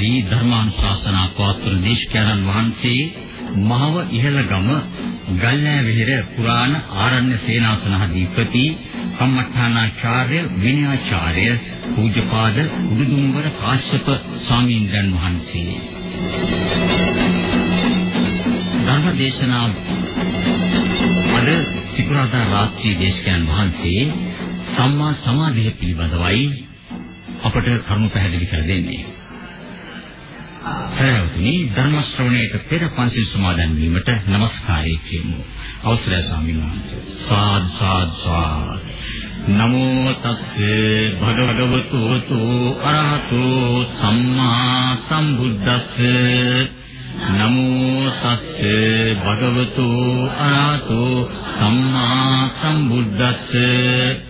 මහත්මී ධර්මානුශාසනා පවත්වන දේශකයන්න් වහන්සේ මහව ඉහළගම ගල්නෑ විහෙර පුරාණ ආරණ්‍ය සේනාසනාධිපති කම්මඨානාචාර්ය විනයාචාර්ය පූජ්‍යපාද උඩුදුම්බර කාශ්‍යප ස්වාමීන් වහන්සේ ධර්ම දේශනා අද සිකුරාදා රාත්‍රී දේශකයන් වහන්සේ සම්මා සමාධිය පිළිබඳවයි අපට කරුණු පැහැදිලි කර දෙන්නේ. සරලවතුනි ධර්ම ශ්‍රවණයට පෙර පන්සිල් සමාදන් වීමට নমස්කාරය කියමු. අවසරයි ස්වාමීන් වහන්සේ. සාද් සාද් සාද්. නමෝ තස්සේ භගවතු තෝ අරහතෝ සම්මා සම්බුද්දස්සේ නමෝ තස්සේ භගවතු අරහතෝ සම්මා සම්බුද්දස්සේ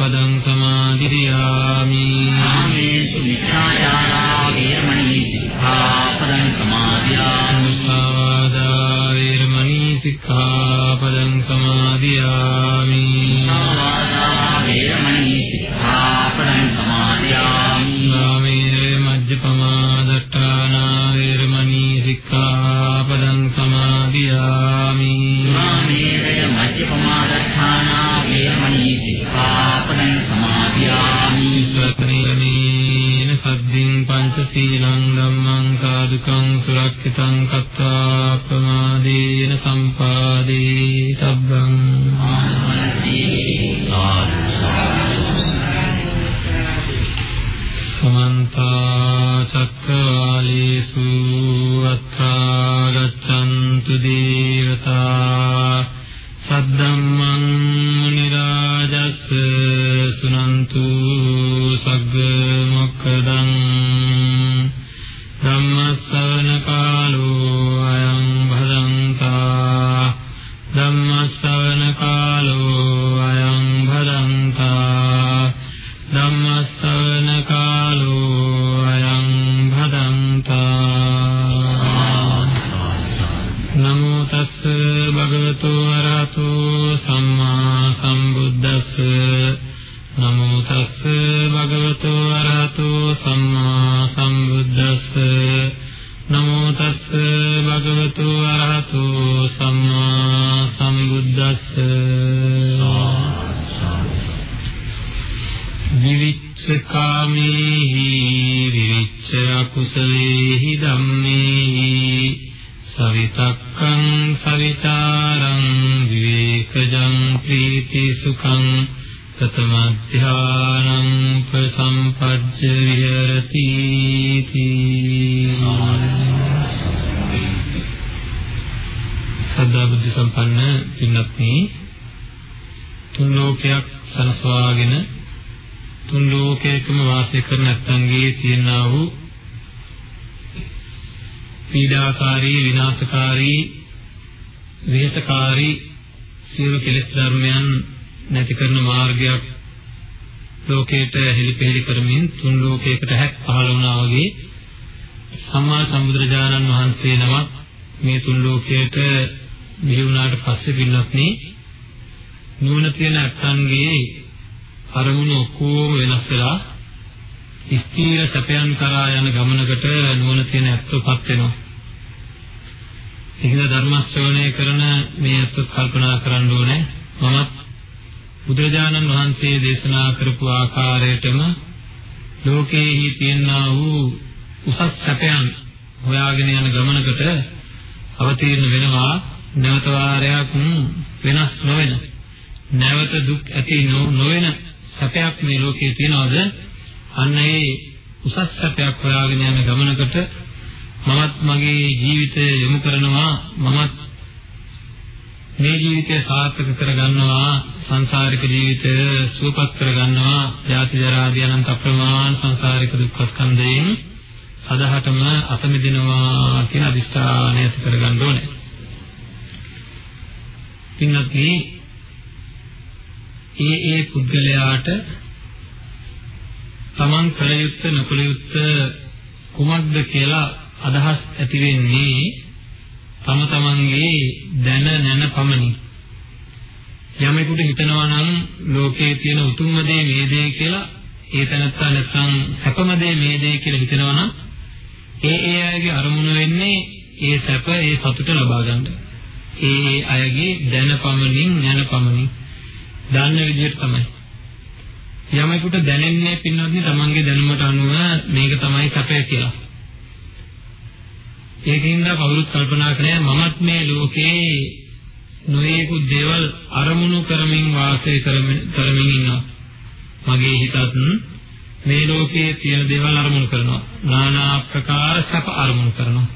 පදං සමාදිරියාමි සම්මා ගමනකට නුවණ තියෙන ඇත්තපත් වෙනවා. ඒකද ධර්ම ශ්‍රවණය කරන මේ අත්ත් කල්පනා කරන්න ඕනේ. මම බුදුරජාණන් වහන්සේ දේශනා කරපු ආකාරයටම ලෝකයේහි තියෙනා වූ උසස් සැපයන් හොයාගෙන යන ගමනකට අවතීර්ණ වෙනවා. නැවත වාරයක් වෙනස් නොවන නැවත දුක් ඇති නොවන සැපයක් මේ ලෝකයේ තියනවාද? අන්න ඒ උසස් සැපයක් හොයාගෙන යන ගමනකට මමත් මගේ ජීවිතය යොමු කරනවා. මමත් මේ ජීවිතය සාර්ථක කරගන්නවා. සංසාරික ජීවිතය සුවපත් කරගන්නවා. ජාති ජරා ආදී අනන්ත අප්‍රමාණ සංසාරික දුක්ඛ ස්කන්ධයෙන් සදහටම අත මිදෙනවා කියන අදිස්ථානය ඇති කරගන්න ඕනේ. පින්වත්නි, ඒ ඒ පුද්ගලයාට තමන් කළ යුත්තේ නොකළ යුත්තේ කුමක්ද කියලා අදහස් ඇති වෙන්නේ තම තමන්ගේ දැන නැන පමණි. යමෙකුට හිතනවා නම් ලෝකයේ තියෙන උතුම්ම දේ මේ දේ කියලා ඒ තැනත්තා නැත්නම් සැපම දේ මේ දේ කියලා හිතනවා නම් ඒ ඒ අයගේ අරමුණ වෙන්නේ ඒ සැප ඒ සතුට ලබා ගන්න. ඒ ඒ අයගේ දැන පමණින් නැන පමණින් දන්න විදිහට තමයි. යමෙකුට දැනෙන්නේ පින්වත්නි තමන්ගේ දැනුමට අනුව මේක තමයි සැපය කියලා. ඒකින්ද කවුරුත් කල්පනා කරන්නේ මමත් මේ ලෝකේ නොයේකුත් දේවල් අරමුණු කරමින් වාසය කරමින් ඉන්නවා. මගේ හිතත් මේ ලෝකයේ තියෙන දේවල් අරමුණු කරනවා. নানা ආකාර සැප අරමුණු කරනවා.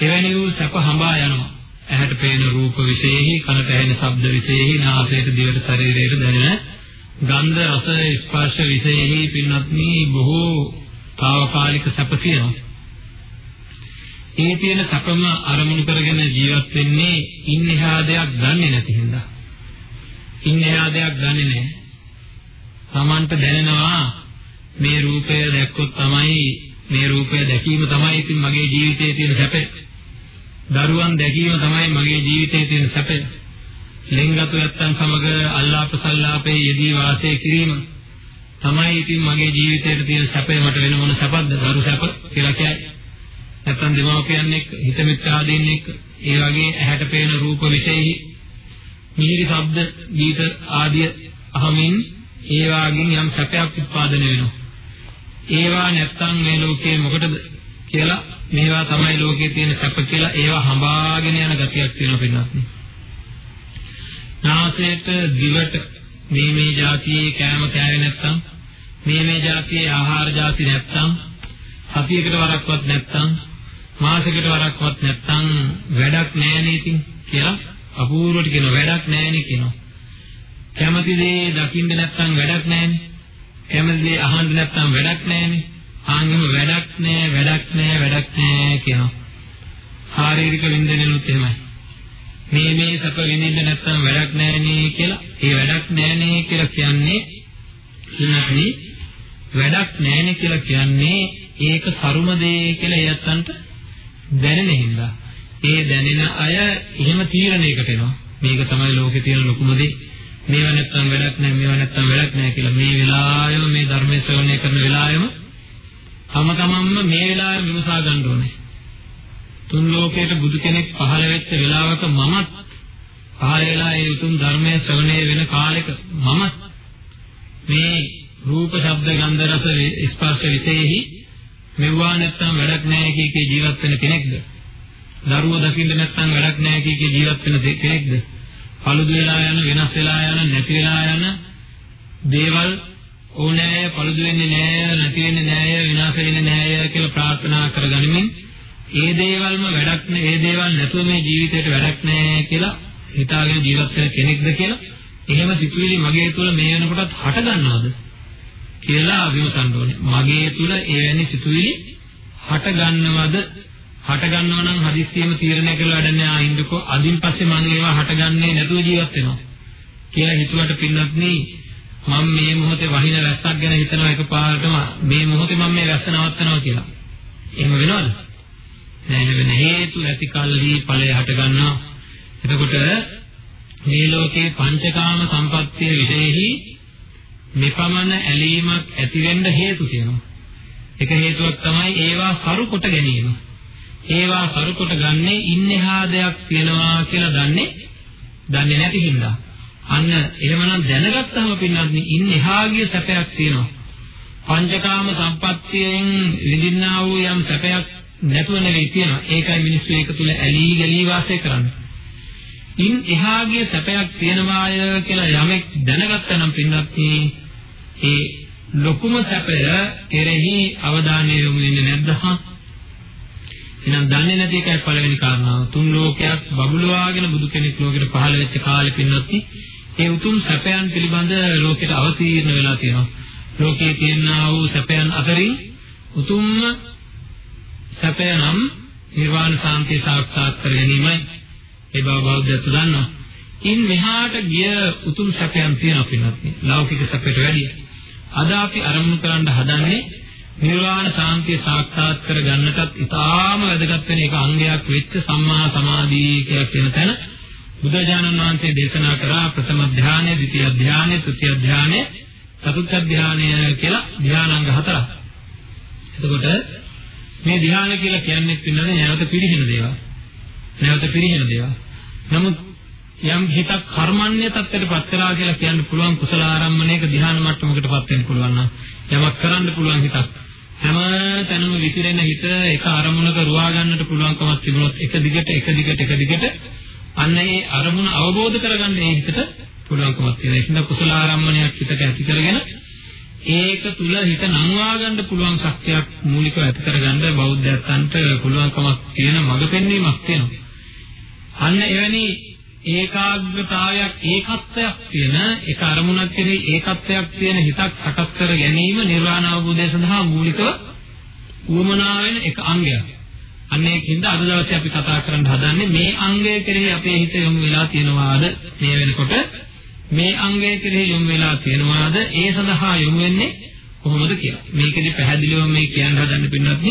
එවැනි වූ සැප හඹා යනවා. ඇහැට පේන රූප විශේෂෙහි, කනට ඇහෙන ශබ්ද විශේෂෙහි, නාසයට දිවට ශරීරයට දැනෙන ගන්ධ රස ස්පර්ශ විශේෂෙහි පින්වත්නි බොහෝ తాවකාලික සැප තියෙනවා. ඒ තියෙන සැපම අරමුණු කරගෙන ජීවත් වෙන්නේ ඉන්නහා දෙයක් දන්නේ නැති හින්දා. ඉන්නහා දෙයක් දන්නේ නැහැ. Tamanට දැනෙනවා මේ රූපය දැක්කොත් තමයි මේ රූපය දැකීම තමයි ඉතින් මගේ ජීවිතයේ තියෙන සැපය. දරුවන් දැකීම තමයි මගේ ජීවිතයේ තියෙන සැපය. ලෙන්ගතු නැත්තන් සමග අල්ලාප සල්ලාපේ යෙදී වාසය කිරීම තමයි ඉතින් මගේ ජීවිතයේ තියෙන සැපය මට වෙන මොන සැපද දරු සැප කියලා කියයි. නැත්තම් දෙමාපියන් එක්ක හිත මිත්‍රාදීන් එක්ක ඒ වගේ ඇහැට පේන රූප විශේෂයි මිහිරි ශබ්ද ගීත ආදිය අහමින් ඒ වාගෙන් යම් සැපයක් උත්පාදනය වෙනවා. ඒවා නැත්තම් මේ ලෝකේ මොකටද කියලා මේවා තමයි ලෝකේ තියෙන සැප කියලා ඒවා හඹාගෙන යන ගතියක් තියෙනවා පින්නත්. නාසයට දිවට මේ මේ જાතියේ කෑම කෑවේ නැත්නම් මේ මේ જાතියේ ආහාර જાති නැත්නම් සතියකට වරක්වත් නැත්නම් මාසෙකට වරක්වත් නැත්නම් වැඩක් නැහැ කියලා අපූර්වට කියන වැඩක් නැහැ කියනවා කැමති දේ දකින්න නැත්නම් වැඩක් නැහැනේ. කැමති දේ අහන්න නැත්නම් වැඩක් නැහැනේ. ආන්ගෙම වැඩක් නැහැ, වැඩක් නැහැ, වැඩක් නැහැ කියනවා. ශාරීරික වින්දනයලුත් එහෙමයි. මේ මේ සැප විඳින්න නැත්තම් වැඩක් නැහැනේ කියලා. ඒ වැඩක් නැහැනේ කියලා කියන්නේ ඉන්නකනේ වැඩක් නැහැනේ කියලා කියන්නේ ඒක සරුම දේ කියලා එයත්න්ට දැනෙන හින්දා. ඒ දැනෙන අය එහෙම තීරණයකට එනවා. මේක තමයි ලෝකේ තියෙන ලොකුම දේ. මේවා නැත්තම් වැඩක් නැහැ මේවා නැත්තම් වැඩක් නැහැ කියලා මේ වෙලාවෙම මේ ධර්මයේ ශ්‍රවණය කරන වෙලාවෙම තම තමන්ම මේ වෙලාවෙ විමසා ගන්න ඕනේ. තුන් ලෝකයට බුදු කෙනෙක් පහළ වෙච්ච වෙලාවක මමත් පහළ වෙලා ඒ උතුම් ධර්මයේ ශ්‍රවණය වෙන කාලෙක මමත් මේ රූප ශබ්ද ගන්ධ රස ස්පර්ශ විශේෂෙහි මෙවුවා නැත්තම් වැඩක් නැහැ කිය කී ජීවත් වෙන කෙනෙක්ද? දරුවෝ දකින්න නැත්තම් වැඩක් නැහැ කිය කී ජීවත් වෙන කෙනෙක්ද? paludu වෙලා යන වෙනස් වෙලා යන නැති වෙලා යන දේවල් ඕනෑ paludu වෙන්නේ නැහැ නැති වෙන්නේ නැහැ විනාශ වෙන්නේ නැහැ කියලා ප්‍රාර්ථනා කරගනිමින් ඒ දේවල්ම වැඩක් නෑ ඒ දේවල් නැතුව මේ ජීවිතේට වැඩක් නෑ කියලා හිතාගෙන ජීවත් වෙන කෙනෙක්ද කියලා එහෙම සිතුවිලි මගේ තුල මේ වෙනකොටත් හට ගන්නවද කියලා විමසන්න ඕනේ. මගේ තුල එවැනි සිතුවිලි හට ගන්නවද හට ගන්නවා නම් හදිස්සියෙම තීරණය කරලා වැඩන්නේ ආ ඉන්නකෝ අදින් පස්සේ මම ඒවා හටගන්නේ නැතුව ජීවත් වෙනවා කියලා හිතුවට පින්නත් නේ මම මේ මොහොතේ වහින රැස්සක් ගැන හිතනවා එකපාරටම මේ මොහොතේ මම මේ රැස්ස නවත්තනවා කියලා. එහෙම වෙනවද? නෑ වෙන හේතු ඇති කල්හි ඵලය හට ගන්නවා. එතකොට මේ ලෝකේ පංචකාම සම්පත්තිය විශේෂෙහි මෙපමණ ඇලීමක් ඇති වෙන්න හේතු තියෙනවා. එක හේතුවක් තමයි ඒවා සරු කොට ගැනීම. ඒවා සරු කොට ගන්නේ ඉන්නහා දෙයක් තියනවා කියලා දන්නේ දන්නේ නැති හින්දා. අන්න එහෙමනම් දැනගත්තාම පින්නත් ඉන් එහා ගිය සැපයක් තියෙනවා. පංචකාම සම්පත්තියෙන් විඳින්නා වූ යම් සැපයක් නැතුව නෙවෙයි තියෙනවා. ඒකයි මිනිස්සු ඒක තුල ඇලී ගලී වාසය කරන්නේ. ඉන් එහා ගිය සැපයක් තියෙනවාය කියලා යමෙක් දැනගත්තා නම් පින්නත් ඒ ලොකුම සැපය කෙරෙහි අවධානය යොමු වෙන්නේ නැද්ද හා එහෙනම් දන්නේ නැති එකයි පළවෙනි කාරණාව. තුන් ලෝකයක් බබළුවාගෙන බුදු කෙනෙක් ලෝකෙට පහළ වෙච්ච කාලෙ පින්නත් ඒ උතුම් සැපයන් පිළිබඳ ලෝකෙට අවතීර්ණ වෙලා තියෙනවා. ලෝකයේ තියෙනා වූ සැපයන් අතරින් උතුම්ම සැපය නම් නිර්වාණ සාන්තිය සාක්ෂාත් කර ගැනීමයි. ඒ බව බෞද්ධයතු දන්නවා. ඉන් මෙහාට ගිය උතුම් සැපයන් තියෙනවා පින්නත්. ලෞකික සැපයට වැඩිය. අද අපි අරමුණු කරන්න හදන්නේ නිර්වාණ සාන්තිය සාක්ෂාත් කර ගන්නටත් ඉතාම වැදගත් වෙන එක අංගයක් වෙච්ච සම්මා සමාධිය කියලා කියන තැන බුදුජානන් වහන්සේ දේශනා කරා ප්‍රථම ධානය, ද්විතිය ධානය, තෘතිය ධානය, චතුර්ථ ධානය කියලා ධානාංග හතරක්. එතකොට මේ ධානය කියලා කියන්නේ පින්නනේ නැවත පිරිහෙන දේවල්. නැවත පිරිහෙන දේවල්. නමුත් යම් හිතක් කර්මන්නේ තත්ත්වයටපත් කරා කියලා කියන්න පුළුවන් කුසල ආරම්මණයක ධ්‍යාන මට්ටමකටපත් වෙන්න පුළුවන් නම් යමක් කරන්න පුළුවන් හිතක් හැම තැනම විසිරෙන හිත එක අරමුණක රුවා ගන්නට පුළුවන්කමක් තිබුණොත් එක දිගට එක දිගට එක දිගට අන්න ඒ අරමුණ අවබෝධ කරගන්න ඒ හිතට පුළුවන්කමක් තියෙනවා. ඒකින්ද කුසල ආරම්මණයක් හිතට ඇති කරගෙන ඒක තුල හිත නංවා ගන්න පුළුවන් ශක්තියක් මූලිකව ඇති කරගන්න බෞද්ධයන්ට පුළුවන්කමක් තියෙන මඟ පෙන්වීමක් තියෙනවා. අන්න එවැනි ඒකාග්‍රතාවයක් ඒකත්වයක් තියෙන එක අරමුණක් කෙරෙහි ඒකත්වයක් තියෙන හිතක් සකස් කර ගැනීම නිර්වාණ අවබෝධය සඳහා මූලිකව උවමනා වෙන එක අංගයක්. අන්න ඒකින්ද අද දවසේ අපි කතා කරන්න හදන්නේ මේ අංගය කෙරෙහි අපේ හිත යොමු වෙලා තියෙනවාද මේ වෙනකොට මේ අංගය කෙරෙහි යොමු වෙලා තියෙනවාද ඒ සඳහා යොමු වෙන්නේ කොහොමද කියලා. මේකෙදි පැහැදිලිව මේ කියන්න හදන්න පින්නත්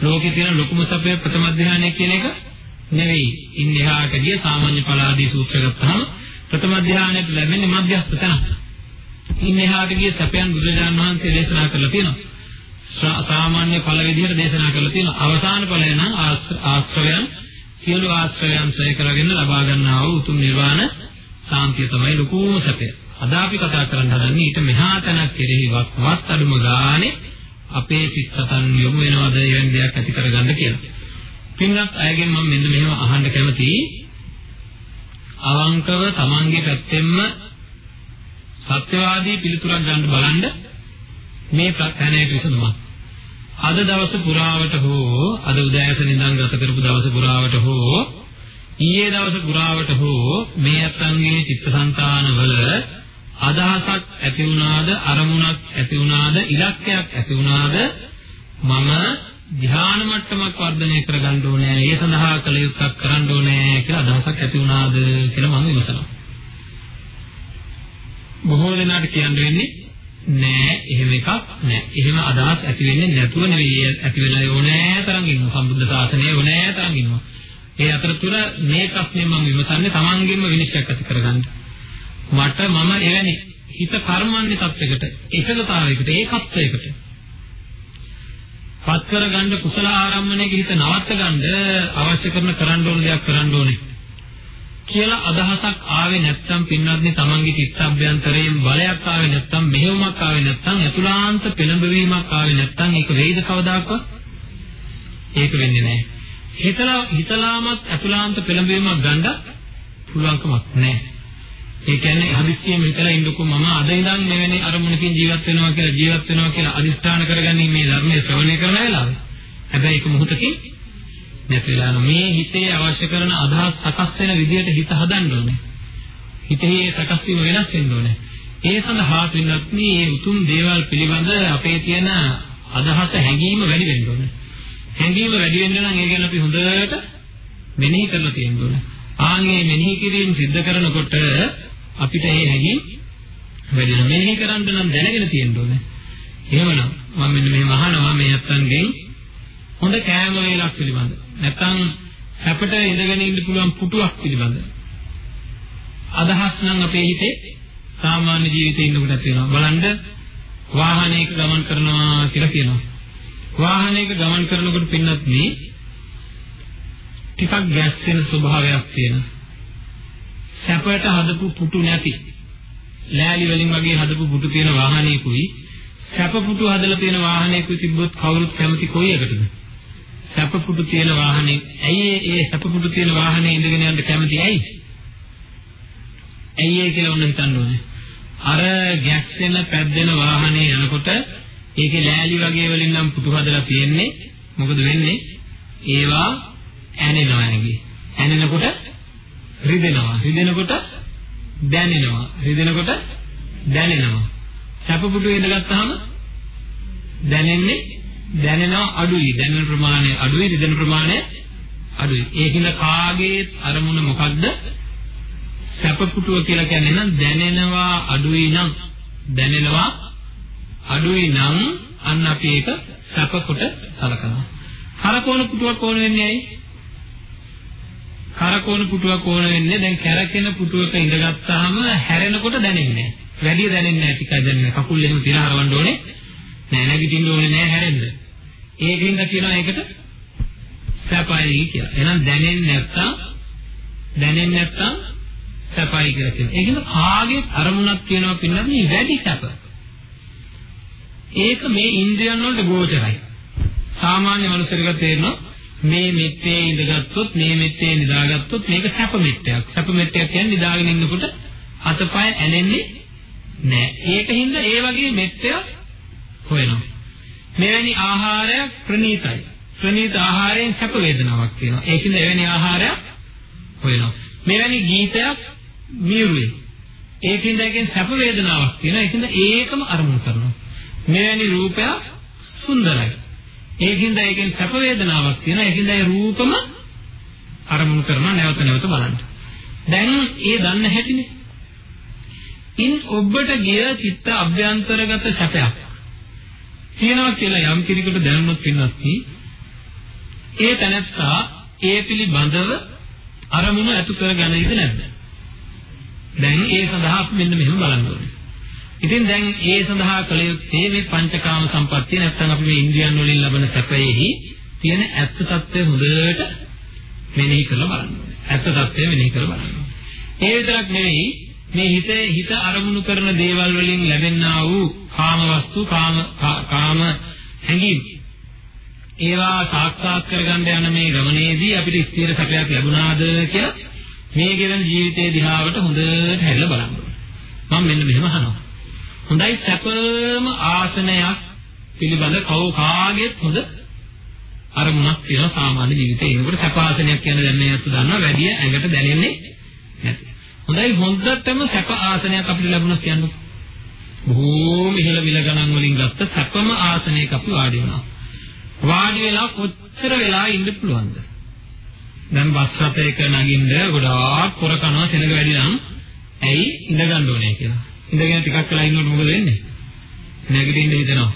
ලෝකේ තියෙන ලොකුම සපය ප්‍රථම ධානය කියන එක නෙවෙයි. ඉන්දියාට ගිය සාමාන්‍ය පලාදී සූත්‍ර ගත්තාම ප්‍රථම ධානයට ලැබෙන්නේ මධ්‍යස්ථ තැන. ඉන්දියාට ගිය සපයන් බුදුරජාණන් වහන්සේ දේශනා කරලා තියෙනවා. සාමාන්‍ය ඵල විදිහට දේශනා කරලා තියෙනවා. අවසාන ඵලය නම් ආශ්‍රවයන් සියලු ආශ්‍රවයන් සය කරගෙන ලබා ගන්නා වූ උතුම් නිර්වාණ සාන්තිය තමයි ලොකුම සැපය. අද අපි කතා කරන්න හදන්නේ ඊට මෙහා තැනක් කෙරෙහි වත් අඩුම ගානේ අපේ සිත් සතන් යොමු වෙනවද එවැනි දෙයක් ඇති කරගන්න කියලා. පින්වත් අයගෙන් මම මෙන්න මෙහෙම අහන්න කැමතියි. අවංකව තමන්ගේ පැත්තෙන්ම සත්‍යවාදී පිළිතුරක් ගන්න බලන්න මේ ප්‍රඥායේ විසඳුමක්. අද දවස පුරාවට හෝ අද උදෑසන ඉඳන් ගත කරපු දවස පුරාවට හෝ ඊයේ දවස පුරාවට හෝ මේ අත්ංගේ චිත්තසංතානවල අදහසක් ඇති වුණාද අරමුණක් ඇති වුණාද ඉලක්කයක් ඇති වුණාද මම ධ්‍යාන මට්ටමක් වර්ධනය කරගන්න ඕනේ ඒ සඳහා කළ යුත්තක් කරන්න ඕනේ කියලා අදහසක් ඇති වුණාද කියලා මම විමසනවා බොහෝ දෙනාට කියන්න වෙන්නේ නෑ එහෙම එකක් නෑ. එහෙම අදහස් ඇති වෙන්නේ නැතුව නෙවෙයි ඇති වෙලා ඕනෑ තරම් ඉන්නවා. සම්බුද්ධ ශාසනය ඕනෑ තරම් ඉන්නවා. ඒ අතරතුර මේ ප්‍රශ්නේ මම විමසන්නේ තමන්ගෙන්ම විනිශ්චය ඇති කරගන්න. මට මම එවැනි හිත කර්මන්නේ තත්යකට එකගතාවයකට ඒකත්වයකට පත් කරගන්න කුසල ආරම්මණයක හිත නවත්ත ගන්න අවශ්‍ය කරන කරන්න ඕන දෙයක් කරන්න ඕනේ. කියලා අදහසක් ආවේ නැත්නම් පින්වත්නි තමන්ගේ චිත්තඅභ්‍යන්තරයෙන් බලයක් ආවේ නැත්නම් මෙහෙයුමක් ආවේ නැත්නම් අතුලාන්ත පෙළඹවීමක් ආවේ නැත්නම් ඒක වෙයිද කවදාකවත් ඒක වෙන්නේ නැහැ හිතලා හිතලාමත් අතුලාන්ත පෙළඹවීමක් ගන්න පුළුවන්කමක් නැහැ ඒ කියන්නේ හදිස්සියෙම හිතලා ඉන්නකො මම අද ඉඳන් මෙවැනි අරමුණකින් ජීවත් වෙනවා කියලා ජීවත් වෙනවා කියලා අදිස්ථාන කරගන්නේ මේ ධර්මයේ ශ්‍රවණය කරන වෙලාවේ හැබැයි ඒක මොහොතකින් නැති වෙලා මේ හිතේ අවශ්‍ය කරන අදහස් සකස් වෙන විදිහට හිත හදන්න ඕනේ. හිතේ සකස් වීම වෙනස් වෙන්න ඕනේ. ඒ සඳහා පින්වත් මේ උතුම් දේවල් පිළිබඳ අපේ තියෙන අදහස හැඟීම වැඩි වෙන්න ඕනේ. හැඟීම වැඩි වෙන්න නම් ඒ ගැන අපි හොඳට මෙනෙහි කරලා තියෙන්න ඕනේ. ආන්ගේ මෙනෙහි කිරීම සිද්ධ කරනකොට අපිට ඒ හැඟීම් වැඩි වෙනවා. මෙනෙහි කරන්න නම් දැනගෙන තියෙන්න ඕනේ. එහෙමනම් මම මෙන්න මෙහෙම අහනවා මේ අත්තන්ගෙන් හොඳ කෑම වේලක් පිළිබඳ. නැත්නම් සැපට ඉඳගෙන ඉන්න පුළුවන් පුටුවක් පිළිබඳ. අදහස් නම් අපේ හිතේ සාමාන්‍ය ජීවිතේ ඉන්නකොට තියෙනවා. බලන්න වාහනයක ගමන් කරනවා කියලා කියනවා. වාහනයක ගමන් කරනකොට පින්නත් මේ ටිකක් ගැස්සෙන ස්වභාවයක් තියෙන. සැපට හදපු පුටු නැති. ලෑලි වලින් වගේ හදපු පුටු තියෙන වාහනයකුයි සැප පුටු හදලා තියෙන වාහනයකුයි තිබ්බොත් කවුරුත් කැමති කොයි එකටද? සැප පුටු තියෙන වාහනේ. ඇයි ඒ සැප පුටු තියෙන වාහනේ ඉඳගෙන යන්න කැමති ඇයි? ඇයි ඒ කියලා ඔන්න හිතන්න ඕනේ. අර ගැස්සෙන පැද්දෙන වාහනේ යනකොට ඒකේ ලෑලි වගේ වලින් නම් පුටු හදලා තියෙන්නේ. මොකද වෙන්නේ? ඒවා ඇනෙනවා ඇඟේ. ඇනෙනකොට රිදෙනවා. රිදෙනකොට දැනෙනවා. රිදෙනකොට දැනෙනවා. සැප පුටු ඉඳගත්තාම දැනෙන්නේ දැනෙනවා අඩුයි. දැනෙන ප්‍රමාණය අඩුයි, රිදෙන ප්‍රමාණය අඩුයි. ඒකින්ද කාගේ අරමුණ මොකක්ද? සැපපුටුව කියලා කියන්නේ නම් දැනෙනවා අඩුයි නම් දැනෙනවා අඩුයි නම් අන්න අපි ඒක සැපකොට සලකනවා. කරකෝන පුටුවක් ඕන වෙන්නේ ඇයි? කරකෝන පුටුවක් ඕන වෙන්නේ දැන් කැරකෙන පුටුවක ඉඳගත්තාම හැරෙනකොට දැනෙන්නේ නැහැ. වැඩි දැනෙන්නේ නැහැ ටිකයි දැනෙන්නේ. කකුල් එහෙම තියලා හරවන්න ඕනේ. නෑ නැගිටින්න ඕනේ නෑ හැරෙන්න. ඒකින්ද කියනවා ඒකට සැපයි කියලා. එහෙනම් දැනෙන්නේ නැත්තම් දැනෙන්නේ නැත්තම් සැපයි කියලා කියනවා. ඒකෙන් කාගේ අරමුණක් කියනවා පින්නත් මේ වැඩි සැප. ඒක මේ ඉන්ද්‍රියන් වලට ගෝචරයි. සාමාන්‍ය මනුස්සයෙකුට තේරෙනවා මේ මෙත්තේ ඉඳගත්තොත් මේ මෙත්තේ නිදාගත්තොත් මේක සැප මෙත්තයක්. සැප මෙත්තයක් කියන්නේ නිදාගෙන ඉන්නකොට අතපය ඇනෙන්නේ නෑ. ඒකින්ද ඒ වගේ මෙත්තයක් හොයනවා. මෙවැනි ආහාරයක් ප්‍රණීතයි. ප්‍රණීත ආහාරයෙන් සැප වේදනාවක් තියෙනවා. ඒකින්ද එවැනි ආහාරයක් හොයනවා. මෙවැනි ගීතයක් මියුවේ. ඒකින්ද ඒකෙන් සැප වේදනාවක් තියෙනවා. ඒකින්ද ඒකම අරමුණු කරනවා. මෙවැනි රූපයක් සුන්දරයි. ඒකින්ද ඒකෙන් සැප වේදනාවක් තියෙනවා. ඒකින්ද ඒ රූපම අරමුණු කරනවා නැවත නැවත බලන්න. දැන් ඒ දන්න හැටිනේ. ඉන් ඔබට ගිය චිත්ත අභ්‍යන්තරගත සැපයක් තියෙනවා කියලා යම් කෙනෙකුට දැනුනොත් පින්වත් ඒ තැනත්තා ඒ පිළිබඳව අරමුණ ඇතු කරගන්නයිද නැද්ද? දැන් ඒ සඳහා මෙන්න මෙහෙම බලන්න ඕනේ. ඉතින් දැන් ඒ සඳහා කළ යුත්තේ මේ පංචකාම සම්පත්තිය නැත්නම් අපි මේ ඉන්ද්‍රියන් වලින් ලබන සැපයෙහි තියෙන ඇත්ත తත්වය හොඳට මෙනෙහි කරලා බලන්න ඕනේ. ඇත්ත తත්වය මෙනෙහි කරලා බලන්න. ඒ විතරක් නෙවෙයි මේ හිතේ හිත අරමුණු කරන දේවල් වලින් ලැබෙනා වූ කාම වස්තු කාම කාම හැඟීම් ඒවා සාක්ෂාත් කරගන්න යන මේ ගමනේදී අපිට ස්ථිර සැපයක් ලැබුණාද කියලා මේ ගෙවන ජීවිතයේ දිහාවට හොඳට හැරිලා බලන්න ඕනේ. මම මෙන්න මෙහෙම අහනවා. හොඳයි සැපම ආසනයක් පිළිබඳ කව කාගෙත් හොඳ අරමුණක් තියෙනවා සාමාන්‍ය ජීවිතේ. ඒකට සැප ආසනයක් කියන්නේ දැන් මේ අත දන්නවා වැඩි ඇඟට දැනෙන්නේ නැති. හොඳයි හොඳටම සැප ආසනයක් අපිට ලැබුණා කියන්නේ. බොහෝම ඉහළ විල ගණන් වලින් ගත්ත සැපම ආසනයක අපි වාඩි වුණා. වාඩි වෙලා කොච්චර වෙලා ඉන්න පුළුවන්ද? දැන් බස් රථයක නගින්න ගොඩාක් පොර කනවා සෙනග වැඩි නම් ඇයි ඉඳ ගන්න ඕනේ කියලා. ඉඳගෙන ටිකක් වෙලා ඉන්නකොට මොකද වෙන්නේ? නැගිටින්න හිතෙනවා.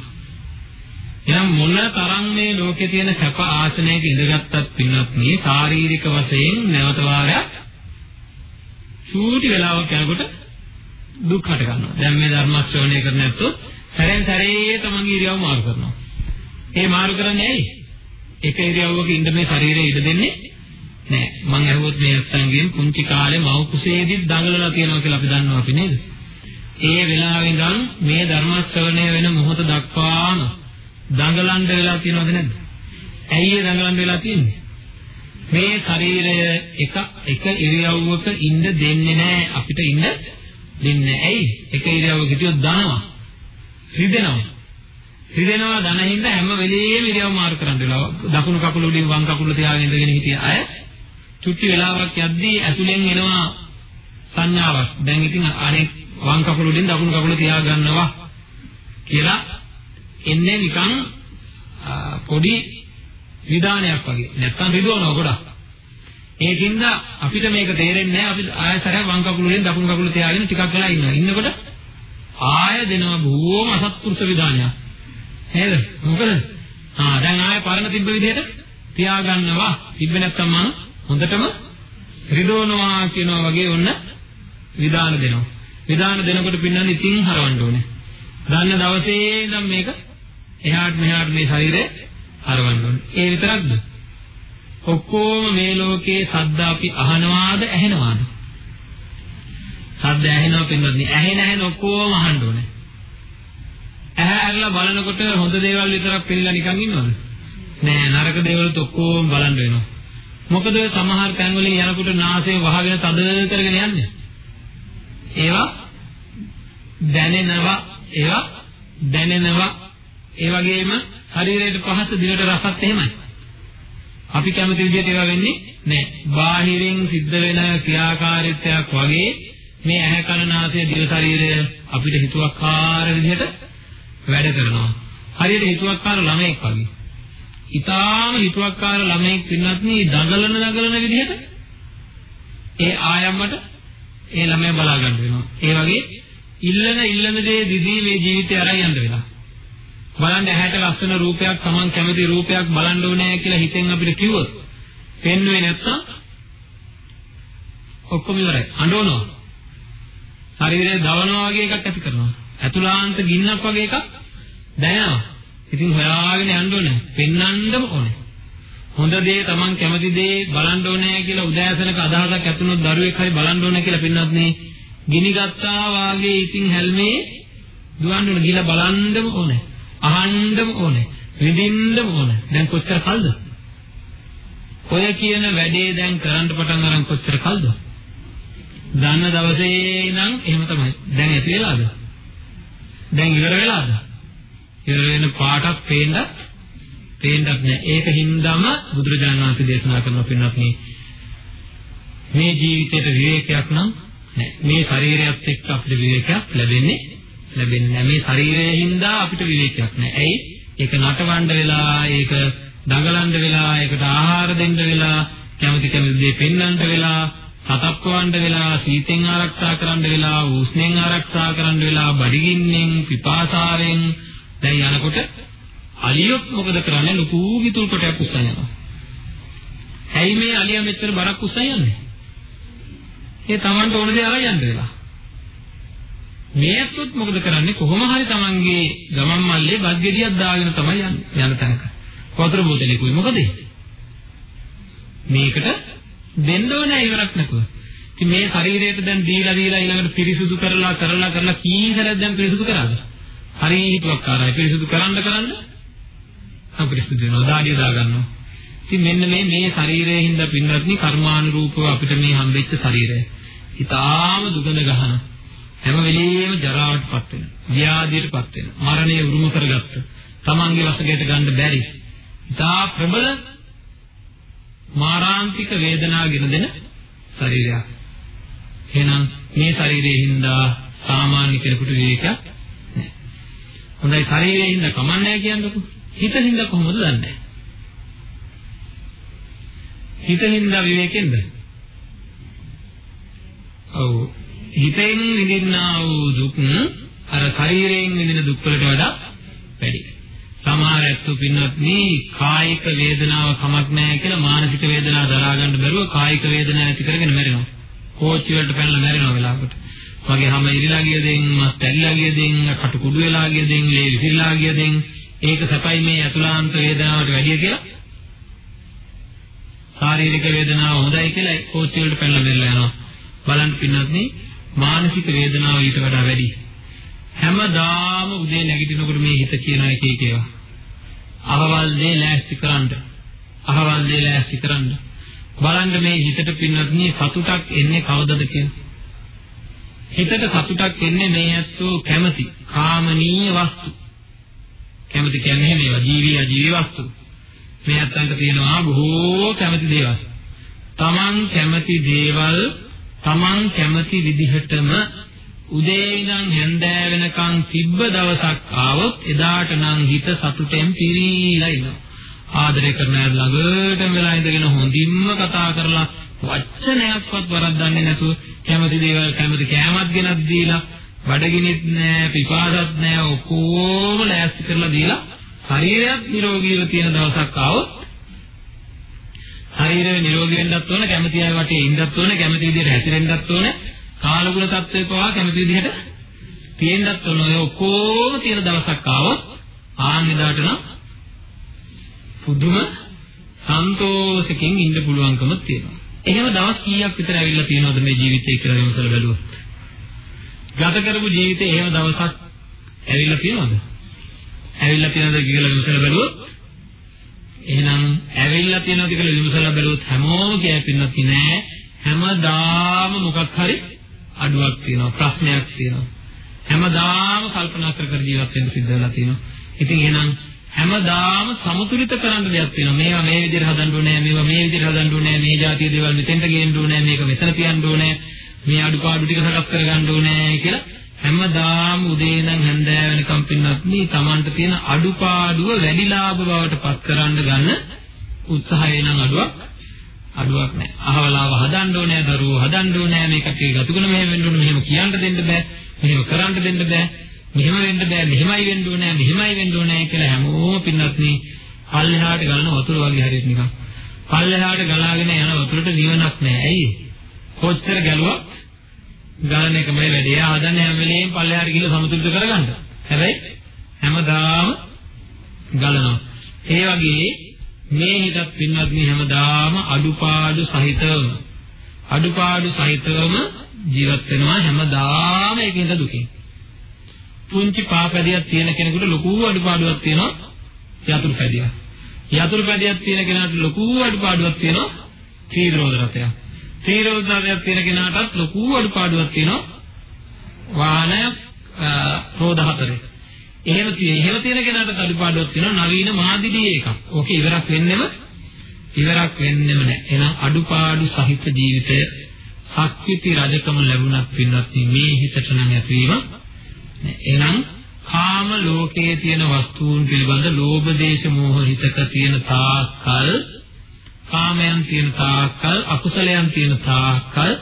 එහෙනම් මොන තරම් මේ ලෝකේ තියෙන සැප ආසනයක ඉඳගත්තත් පින්නත් මේ ශාරීරික වශයෙන් නැවත වාරයක් චූටි වෙලාවක් යනකොට දුක් හට ගන්නවා. දැන් මේ ධර්ම ශ්‍රවණය කරන්නේ නැත්තොත් සැරෙන් සැරේ තමන්ගේ ඉරියව් මාරු කරනවා. ඒ මාරු කරන්නේ ඇයි? එක ඉරියව්වක ඉන්න මේ ශරීරය ඉඩ දෙන්නේ නෑ. මං අහුවොත් මේ අත්ංගෙන් පුංචි කාලේ මව් කුසේදිත් දඟලලා තියෙනවා කියලා අපි දන්නවා අපි නේද? ඒ වෙලාවෙ ඉඳන් මේ ධර්ම ශ්‍රවණය වෙන මොහොත දක්වාම දඟලන්න වෙලා තියෙනවද නැද්ද? ඇයි ඒ දඟලන්න වෙලා තියෙන්නේ? මේ ශරීරය එක එක ඉරියව්වක ඉන්න දෙන්නේ නැහැ අපිට ඉන්න දෙන්නේ ඇයි? එක ඉරියව්වක හිටියොත් දනවා. රිදෙනවා. රිදෙනවා දනින්ද හැම වෙලෙම ඉරියව් මාරු කරන්න වෙලාව. දකුණු කකුල උඩින් වම් කකුල තියාගෙන ඉඳගෙන හිටිය අය චුට්ටි වෙලාවක් යද්දී ඇතුලෙන් එනවා සංඥාවක්. දැන් ඉතින් අනෙක් වම් කකුල උඩින් දකුණු කකුල තියා ගන්නවා කියලා එන්නේ නිකන් පොඩි විධානයක් වගේ. නැත්තම් රිදවනවා ගොඩක්. ඒකින්ද අපිට මේක තේරෙන්නේ නැහැ. අපි ආයතරයක් වම් කකුලෙන් දකුණු කකුල තියාගෙන ටිකක් වෙලා ඉන්නවා. ඉන්නකොට ආය දෙනවා බොහෝම අසත්පුරුෂ විධානයක්. නේද? මොකද? ආ දැන් ආය පරණ තිබ්බ විදිහට තියාගන්නවා. තිබ්බ නැත්තම් මම හොඳටම රිදවනවා කියනවා වගේ ඔන්න විධාන දෙනවා. විධාන දෙනකොට පින්නන්නේ ඉතින් හරවන්න ඕනේ. දන්න දවසේ ඉඳන් මේක එහාට මෙහාට මේ ශරීරය හරවන්න ඕනේ. ඒ විතරක්ද? ඔක්කොම මේ ලෝකේ සද්ද අපි අහනවාද ඇහෙනවාද? සද්ද ඇහෙනවා පින්නන්නේ ඇහෙන ඇහෙන ඔක්කොම අහන්න ඕනේ. ඇහැ ඇරලා බලනකොට හොඳ දේවල් විතරක් පිළිලා නිකන් ඉන්නවද? නෑ නරක දේවල්ත් ඔක්කොම බලන්න වෙනවා. මොකද සමහර තැන්වලින් යනකොට නාසය වහගෙන තද කරගෙන යන්නේ. ඒවා දැනෙනවා ඒවා දැනෙනවා ඒ වගේම ශරීරයට පහස දිවට රසත් එහෙමයි. අපි කැමති විදිහට ඒවා වෙන්නේ නැහැ. බාහිරින් සිද්ධ වෙන ක්‍රියාකාරීත්වයක් වගේ මේ ඇහැ කන නාසය දිව ශරීරය අපිට හිතුවක්කාර විදිහට වැඩ කරනවා. හරියට හිතුවක්කාර ළමයෙක් වගේ. ඊටාම හිතුවක්කාර ළමයෙක් පින්නත් නේ දඟලන දඟලන විදිහට ඒ ආයම්මට ඒ ළමයා බලා ගන්න වෙනවා. ඒ වගේ ඉල්ලන ඉල්ලන දේ දිදී මේ ජීවිතය අරන් යන්න වෙනවා. බලන්න ඇහැට ලස්සන රූපයක් Taman කැමති රූපයක් බලන්න ඕනේ කියලා හිතෙන් අපිට කිව්වොත් පෙන්වෙන්නේ නැත්තම් ඔක්කොම ඉවරයි. අඬනවා. ශරීරය දවනවා වගේ එකක් ඇති කරනවා. ඇතුළාන්ත ගින්නක් වගේ එකක් දැනෙනවා. ඉතින් හොයාගෙන යන්න ඕනේ. පෙන්වන්නම ඕනේ. හොඳ දේ Taman කැමති දේ බලන්න ඕනේ කියලා උදෑසනක අදහසක් ඇතුණොත් දරුවෙක් හරි බලන්න ඕනේ කියලා පින්නත් නේ. ගිනි ගත්තා වාගේ ඉතින් හැල්මේ දුවන්න ඕනේ ගිහලා බලන්නම ඕනේ. අහන්නම ඕනේ. විඳින්නම ඕනේ. දැන් කොච්චර කල්ද? ඔය කියන වැඩේ දැන් කරන්න පටන් අරන් කොච්චර කල්ද? දන්න දවසේ ඉඳන් එහෙම තමයි. දැන් ඇති වෙලාද? දැන් ඉවර වෙලාද? ඉවර වෙන පාටක් පේන්නත් පේන්නත් නෑ. ඒක හින්දාම බුදුරජාණන් වහන්සේ දේශනා කරන පින්නත් මේ ජීවිතේට විවේකයක් නම් නෑ. මේ ශරීරයත් එක්ක අපිට විවේකයක් ලැබෙන්නේ ලැබෙන්නේ නැහැ. මේ ශරීරයෙන් හින්දා අපිට විවේකයක් නැහැ. ඇයි? ඒක නටවන්න වෙලා, ඒක දඟලන්න වෙලා, ඒකට ආහාර දෙන්න වෙලා, කැමති කැමති දේ පෙන්වන්න වෙලා, සතප්පවන්න වෙලා, සීතෙන් ආරක්ෂා කරන්න වෙලා, උෂ්ණෙන් ආරක්ෂා කරන්න වෙලා, බඩගින්නෙන්, පිපාසාවෙන් දැන් යනකොට අලියොත් මොකද කරන්නේ? ලুকু ගිතුල් කොටයක් උස්සන් යනවා. ඇයි මේ අලියා මෙච්චර බරක් උස්සන් යන්නේ? ඒ Tamanට ඕන දේ අරන් යන්න වෙලා. මේ ඇත්තොත් මොකද කරන්නේ කොහොම හරි Tamanගේ ගමන් මල්ලේ බත් ගෙඩියක් දාගෙන තමයි යන්නේ යන තැනක. වතුර බෝතලෙකුයි මොකද? මේකට දෙන්න ඕනේ ඉවරක් නැතුව. ඉතින් මේ ශරීරයට දැන් දීලා දීලා ඊළඟට පිරිසුදු කරලා කරලා කරලා කීසරක් දැන් පිරිසුදු කරාද? හරි හිතුවක්කාරයි පිරිසුදු කරන්න කරන්න අපිරිසුදු වෙනවා දාඩිය දාගන්නවා. ඉතින් මෙන්න මේ මේ ශරීරයේ හින්දා පින්වත්නි කර්මානුරූපව අපිට මේ හම්බෙච්ච ශරීරය. ඊටාම දුගඳ ගහන හැම වෙලෙම ජරාවටපත් වෙන, ව්‍යාධියටපත් වෙන, මරණය උරුම කරගත්ත, තමන්ගේ වශයෙන් ගන්න බැරි, ඉතා ප්‍රබල මාරාන්තික වේදනාගෙන දෙන ශරීරයක්. එහෙනම් මේ ශරීරයේ හින්දා සාමාන්‍ය කෙනෙකුට විවේකයක් නැහැ. හොඳයි ශරීරයේ හින්දා කමන්නේ කියන්නකො. හිතින්ද කොහොමද දන්නේ? හිතින්ද විවේකෙන්ද? ඔව් හිතෙන් විඳින්නා වූ දුක් අර ශරීරයෙන් විඳින දුක් වලට වඩා වැඩි. සමහර ඇත්තෝ පින්නත් මේ කායික වේදනාව කමක් නැහැ කියලා මානසික වේදනාව දරා ගන්න බැරුව කායික වේදනාව ඇති කරගෙන මැරෙනවා. කෝච්චි වලට පැනලා මැරෙනවා වෙලාවකට. මගේ හැම ඉරිලා ගිය දෙයින්, මස් තැල්ලා ගිය දෙයින්, කටු කුඩු වෙලා ගිය දෙයින්, ලේ විසිරලා ගිය දෙයින් ඒක සැපයි මේ අතුලාන්ත වේදනාවට වැඩිය කියලා. ශාරීරික වේදනාව හොඳයි කියලා කෝච්චි වලට පැනලා මැරලා යනවා. බලන්න පින්නත් නේ මානසික වේදනාව ඊට වඩා වැඩි. හැමදාම උදේ නැගිටිනකොට මේ හිත කියන එක එක ඒවා. අහවල් දේ ලෑස්ති කරන්න. අහවල් දේ ලෑස්ති කරන්න. බලන්න මේ හිතට පින්නත් මේ සතුටක් එන්නේ කවදද කියලා. හිතට සතුටක් එන්නේ මේ ඇත්තෝ කැමති කාමනීය වස්තු. කැමති කියන්නේ මේවා ජීවී අජීවී වස්තු. මේ ඇත්තන්ට තියෙනවා බොහෝ කැමති දේවල්. Taman කැමති දේවල් Taman කැමති විදිහටම උදේ ඉඳන් හැන්දෑ වෙනකන් තිබ්බ දවසක් ආවොත් එදාට නම් හිත සතුටෙන් පිරීලා ඉනවා. ආදරය කරන අය ළඟටම වෙලා ඉඳගෙන හොඳින්ම කතා කරලා වචනයක්වත් වරද්දන්නේ නැතුව කැමති දේවල් කැමති කෑමක් ගෙනත් දීලා බඩගිනිත් නෑ පිපාසත් නෑ ඔක්කොම ලෑස්ති කරලා දීලා ශරීරයක් නිරෝගීව තියෙන දවසක් ආවොත් ශරීරය නිරෝගී වෙන්නත් ඕන කැමති අය වටේ ඉන්නත් ඕන කැමති විදිහට හැසිරෙන්නත් ඕන කාලගුණ තත්ත්වය පවා කැමති විදිහට තියෙන්නත් ඕන ඔය ඔක්කොම තියෙන දවසක් ආවොත් ආන්නෙදාට නම් පුදුම සන්තෝෂකින් ඉන්න පුළුවන්කම තියෙනවා. එහෙම දවස් කීයක් විතර ඇවිල්ලා තියෙනවද මේ ජීවිතේ කියලා විමසලා බැලුවොත්? ගත කරපු ජීවිතේ එහෙම දවසක් ඇවිල්ලා තියෙනවද? ඇවිල්ලා තියෙනවද කියලා විමසලා බැලුවොත් එහෙනම් ඇවිල්ලා තියෙනවද කියලා විමසලා බැලුවොත් හැමෝම කියයි පින්නත් නෑ හැමදාම මොකක් හරි අඩුවක් තියෙනවා ප්‍රශ්නයක් තියෙනවා හැමදාම කල්පනා කර කර ජීවත් වෙන්න සිද්ධ වෙලා තියෙනවා ඉතින් එහෙනම් හැමදාම සමතුලිත කරන්න දෙයක් තියෙනවා. මේවා මේ විදිහට හදන්න ඕනේ, මේවා මේ විදිහට හදන්න ඕනේ, මේ જાතිය දේවල් මෙතෙන්ට ගේන්න ඕනේ, මේක මෙතන තියන්න ඕනේ, මේ අඩුපාඩු ටික සකස් කරගන්න ඕනේ කියලා හැමදාම උදේ ඉඳන් හැන්දෑව වෙනකම් පින්නත් මේ Tamanට තියෙන අඩුපාඩුව වැඩි ලාභ බවට පත් කරන්න ගන්න උත්සාහය නම් අඩුවක් අඩුවක් නැහැ. අහවලාව හදන්න ඕනේ, දරුවෝ හදන්න ඕනේ, මේ කටේ ගතුගුණ මෙහෙම වෙන්න ඕනේ, මෙහෙම කියන්න දෙන්න බෑ, මෙහෙම කරන්න දෙන්න බෑ. මෙහෙම වෙන්න බෑ මෙහෙමයි වෙන්න ඕනේ මෙහෙමයි වෙන්න ඕනේ කියලා හැමෝම පින්නත් නේ පල්ලෙහාට ගලන වතුර වගේ හරියට නිකන් පල්ලෙහාට ගලාගෙන යන වතුරට නිවනක් නෑ ඇයි කොච්චර ගැලුවක් ගලන එකමයි වැඩි. එයා හදන්නේ හැම වෙලේම පල්ලෙහාට ගිහලා සමතුලිත කරගන්න. හැබැයි හැමදාම ගලනවා. ඒ වගේ මේ හිතත් පින්වත් මේ හැමදාම අඩුපාඩු සහිතවම අඩුපාඩු සහිතවම ජීවත් වෙනවා හැමදාම ඒකින්ද දුකින්. පුංචි පාපැදියක් තියෙන කෙනෙකුට ලොකු අඩුපාඩුවක් තියෙනවා යතුරු පැදියක්. යතුරු පැදියක් තියෙන කෙනාට ලොකු අඩුපාඩුවක් තියෙනවා තීරෝධ රතයක්. තීරෝධ රතයක් තියෙන කෙනාටත් ලොකු අඩුපාඩුවක් තියෙනවා වාහන රෝධ හතරේ. එහෙම තියෙන එහෙම තියෙන කෙනාට අඩුපාඩුවක් තියෙනවා නවීන මාදිදී එකක්. ඕක ඉවරක් වෙන්නෙම ඉවරක් වෙන්නෙම නැහැ. එහෙනම් අඩුපාඩු සහිත ජීවිතය සක්විති රජකම ලැබුණත් පින්වත් මේ හිතට නම් ඇතිවීම එහෙනම් කාම ලෝකයේ තියෙන වස්තුන් පිළිබඳ ලෝභ දේශ මොහ හිතක තියෙන තාක්කල් කාමයන් තියෙන තාක්කල් අකුසලයන් තියෙන තාක්කල්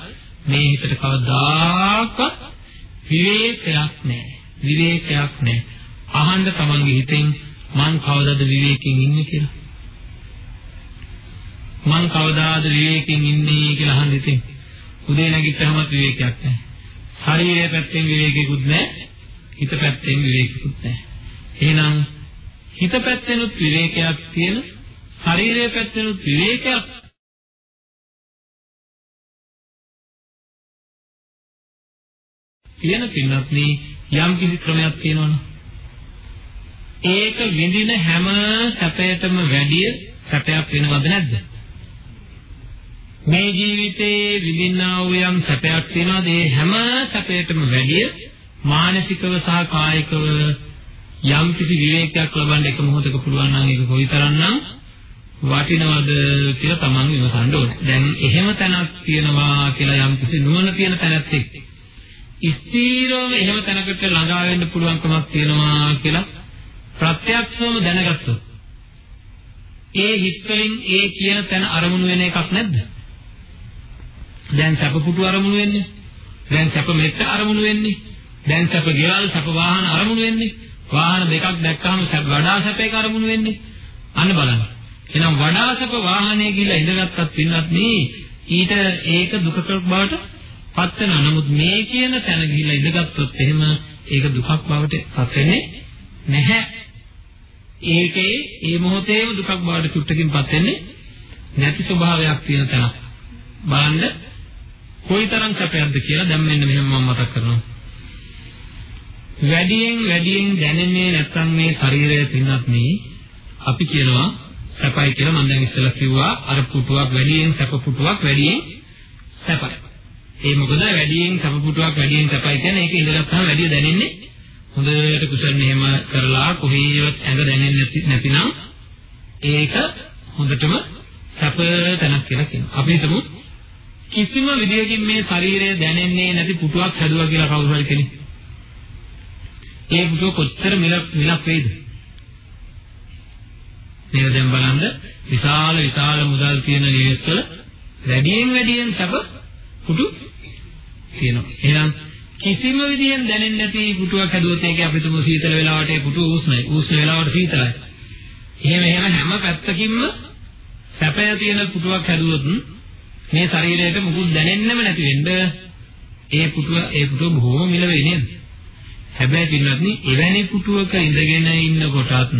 මේ හිතට කවදාකවත් විවේකයක් නැහැ. විවේකයක් නැහැ. අහන්න තමන්ගේ හිතෙන් මං කවදාද විවේකයෙන් ඉන්නේ කියලා? මං කවදාද විවේකයෙන් ඉන්නේ කියලා අහන්න හිතෙන්? උදේ නැගිට්ටහමත් විවේකයක් නැහැ. ශරීරයේ පැත්තෙන් විවේකයක්වත් නැහැ. හිත පැත්තෙන් විවේකකුත් නැහැ. එහෙනම් හිත පැත්තෙනුත් විවේකයක් තියෙන ශරීරයේ පැත්තෙනුත් විවේකයක් තියෙන පින්නත් යම් කිසි ක්‍රමයක් තියෙනවනේ. ඒක විඳින හැම සැපයටම වැඩිය සැපයක් වෙනවද නැද්ද? මේ ජීවිතේ විඳින්නා වූ යම් සැපයක් තියෙනවද? ඒ හැම සැපයටම වැඩිය මානසිකව සහ කායිකව යම් කිසි විවේකයක් ලබන්න එක මොහොතක පුළුවන් නම් ඒක කොයිතරම්නම් වටිනවද කියලා තමන් විමසන්න ඕනේ. දැන් එහෙම තැනක් තියෙනවා කියලා යම් කිසි නුවණ තියෙන තැනක් එක්ක ස්ථීරව එහෙම තැනකට ළඟා වෙන්න පුළුවන්කමක් තියෙනවා කියලා ප්‍රත්‍යක්ෂවම දැනගත්තොත් ඒ හිත් වලින් ඒ කියන තැන අරමුණු වෙන එකක් නැද්ද? දැන් සැප පුටු අරමුණු වෙන්නේ. දැන් සැප මෙත්ත අරමුණු වෙන්නේ. දැන් සැප ගෙවල් සැප වාහන අරමුණු වෙන්නේ. වාහන දෙකක් දැක්කහම වඩා සැපේක අරමුණු වෙන්නේ. අන්න බලන්න. එහෙනම් වඩා සැප වාහනේ ගිහිල්ලා ඉඳගත්තත් පින්නත් මේ ඊට ඒක දුකක බවට පත් වෙනවා. නමුත් මේ කියන තැන ගිහිල්ලා ඉඳගත්තොත් එහෙම ඒක දුකක් බවට පත් වෙන්නේ නැහැ. ඒකේ ඒ මොහොතේම දුකක් බවට චුට්ටකින් පත් වෙන්නේ නැති ස්වභාවයක් තියෙන තැන. බලන්න කොයිතරම් සැපයක්ද කියලා දැන් මෙන්න මෙහෙම මම මතක් කරනවා. වැඩියෙන් වැඩියෙන් දැනෙන්නේ නැත්නම් මේ ශරීරය පින්නත් මේ අපි කියනවා සැපයි කියලා මම දැන් ඉස්සෙල්ලා කිව්වා අර පුටුවක් වැඩියෙන් සැප පුටුවක් වැඩියෙන් සැපයි. ඒ මොකද වැඩියෙන් සැප පුටුවක් වැඩියෙන් සැපයි කියන්නේ ඒක ඉඳගත්තාම වැඩි දැනෙන්නේ හොඳට කුසල් මෙහෙම කරලා කොහේවත් ඇඟ දැනෙන්නේ නැතිනම් ඒක හොඳටම සැප තැනක් කියලා කියනවා. අපි හිතමු කිසිම විදියකින් මේ ශරීරය දැනෙන්නේ නැති පුටුවක් හැදුවා කියලා කවුරු හරි කෙනෙක් ඒ පුටුව කොච්චර මිලක් මිලක් වේද? නේද දැන් බලන්න විශාල විශාල මුදල් තියෙන නිවෙස් වල වැඩියෙන් වැඩියෙන් සැප පුටු තියෙනවා. එහෙනම් කිසිම විදිහෙන් දැනෙන්නේ නැති පුටුවක් හැදුවොත් ඒක අපිටම සීතල වෙලාවට ඒ පුටුව උෂ්ණයි. උෂ්ණ වෙලාවට සීතලයි. එහෙම එහෙම හැම පැත්තකින්ම සැපය තියෙන පුටුවක් හැදුවොත් මේ ශරීරයට මුකුත් දැනෙන්නෙම නැති වෙන්න ඒ පුටුව ඒ පුටුව බොහොම මිල වෙයි නේද? හැබැයි පින්වත්නි එවැනි පුටුවක ඉඳගෙන ඉන්න කොටත්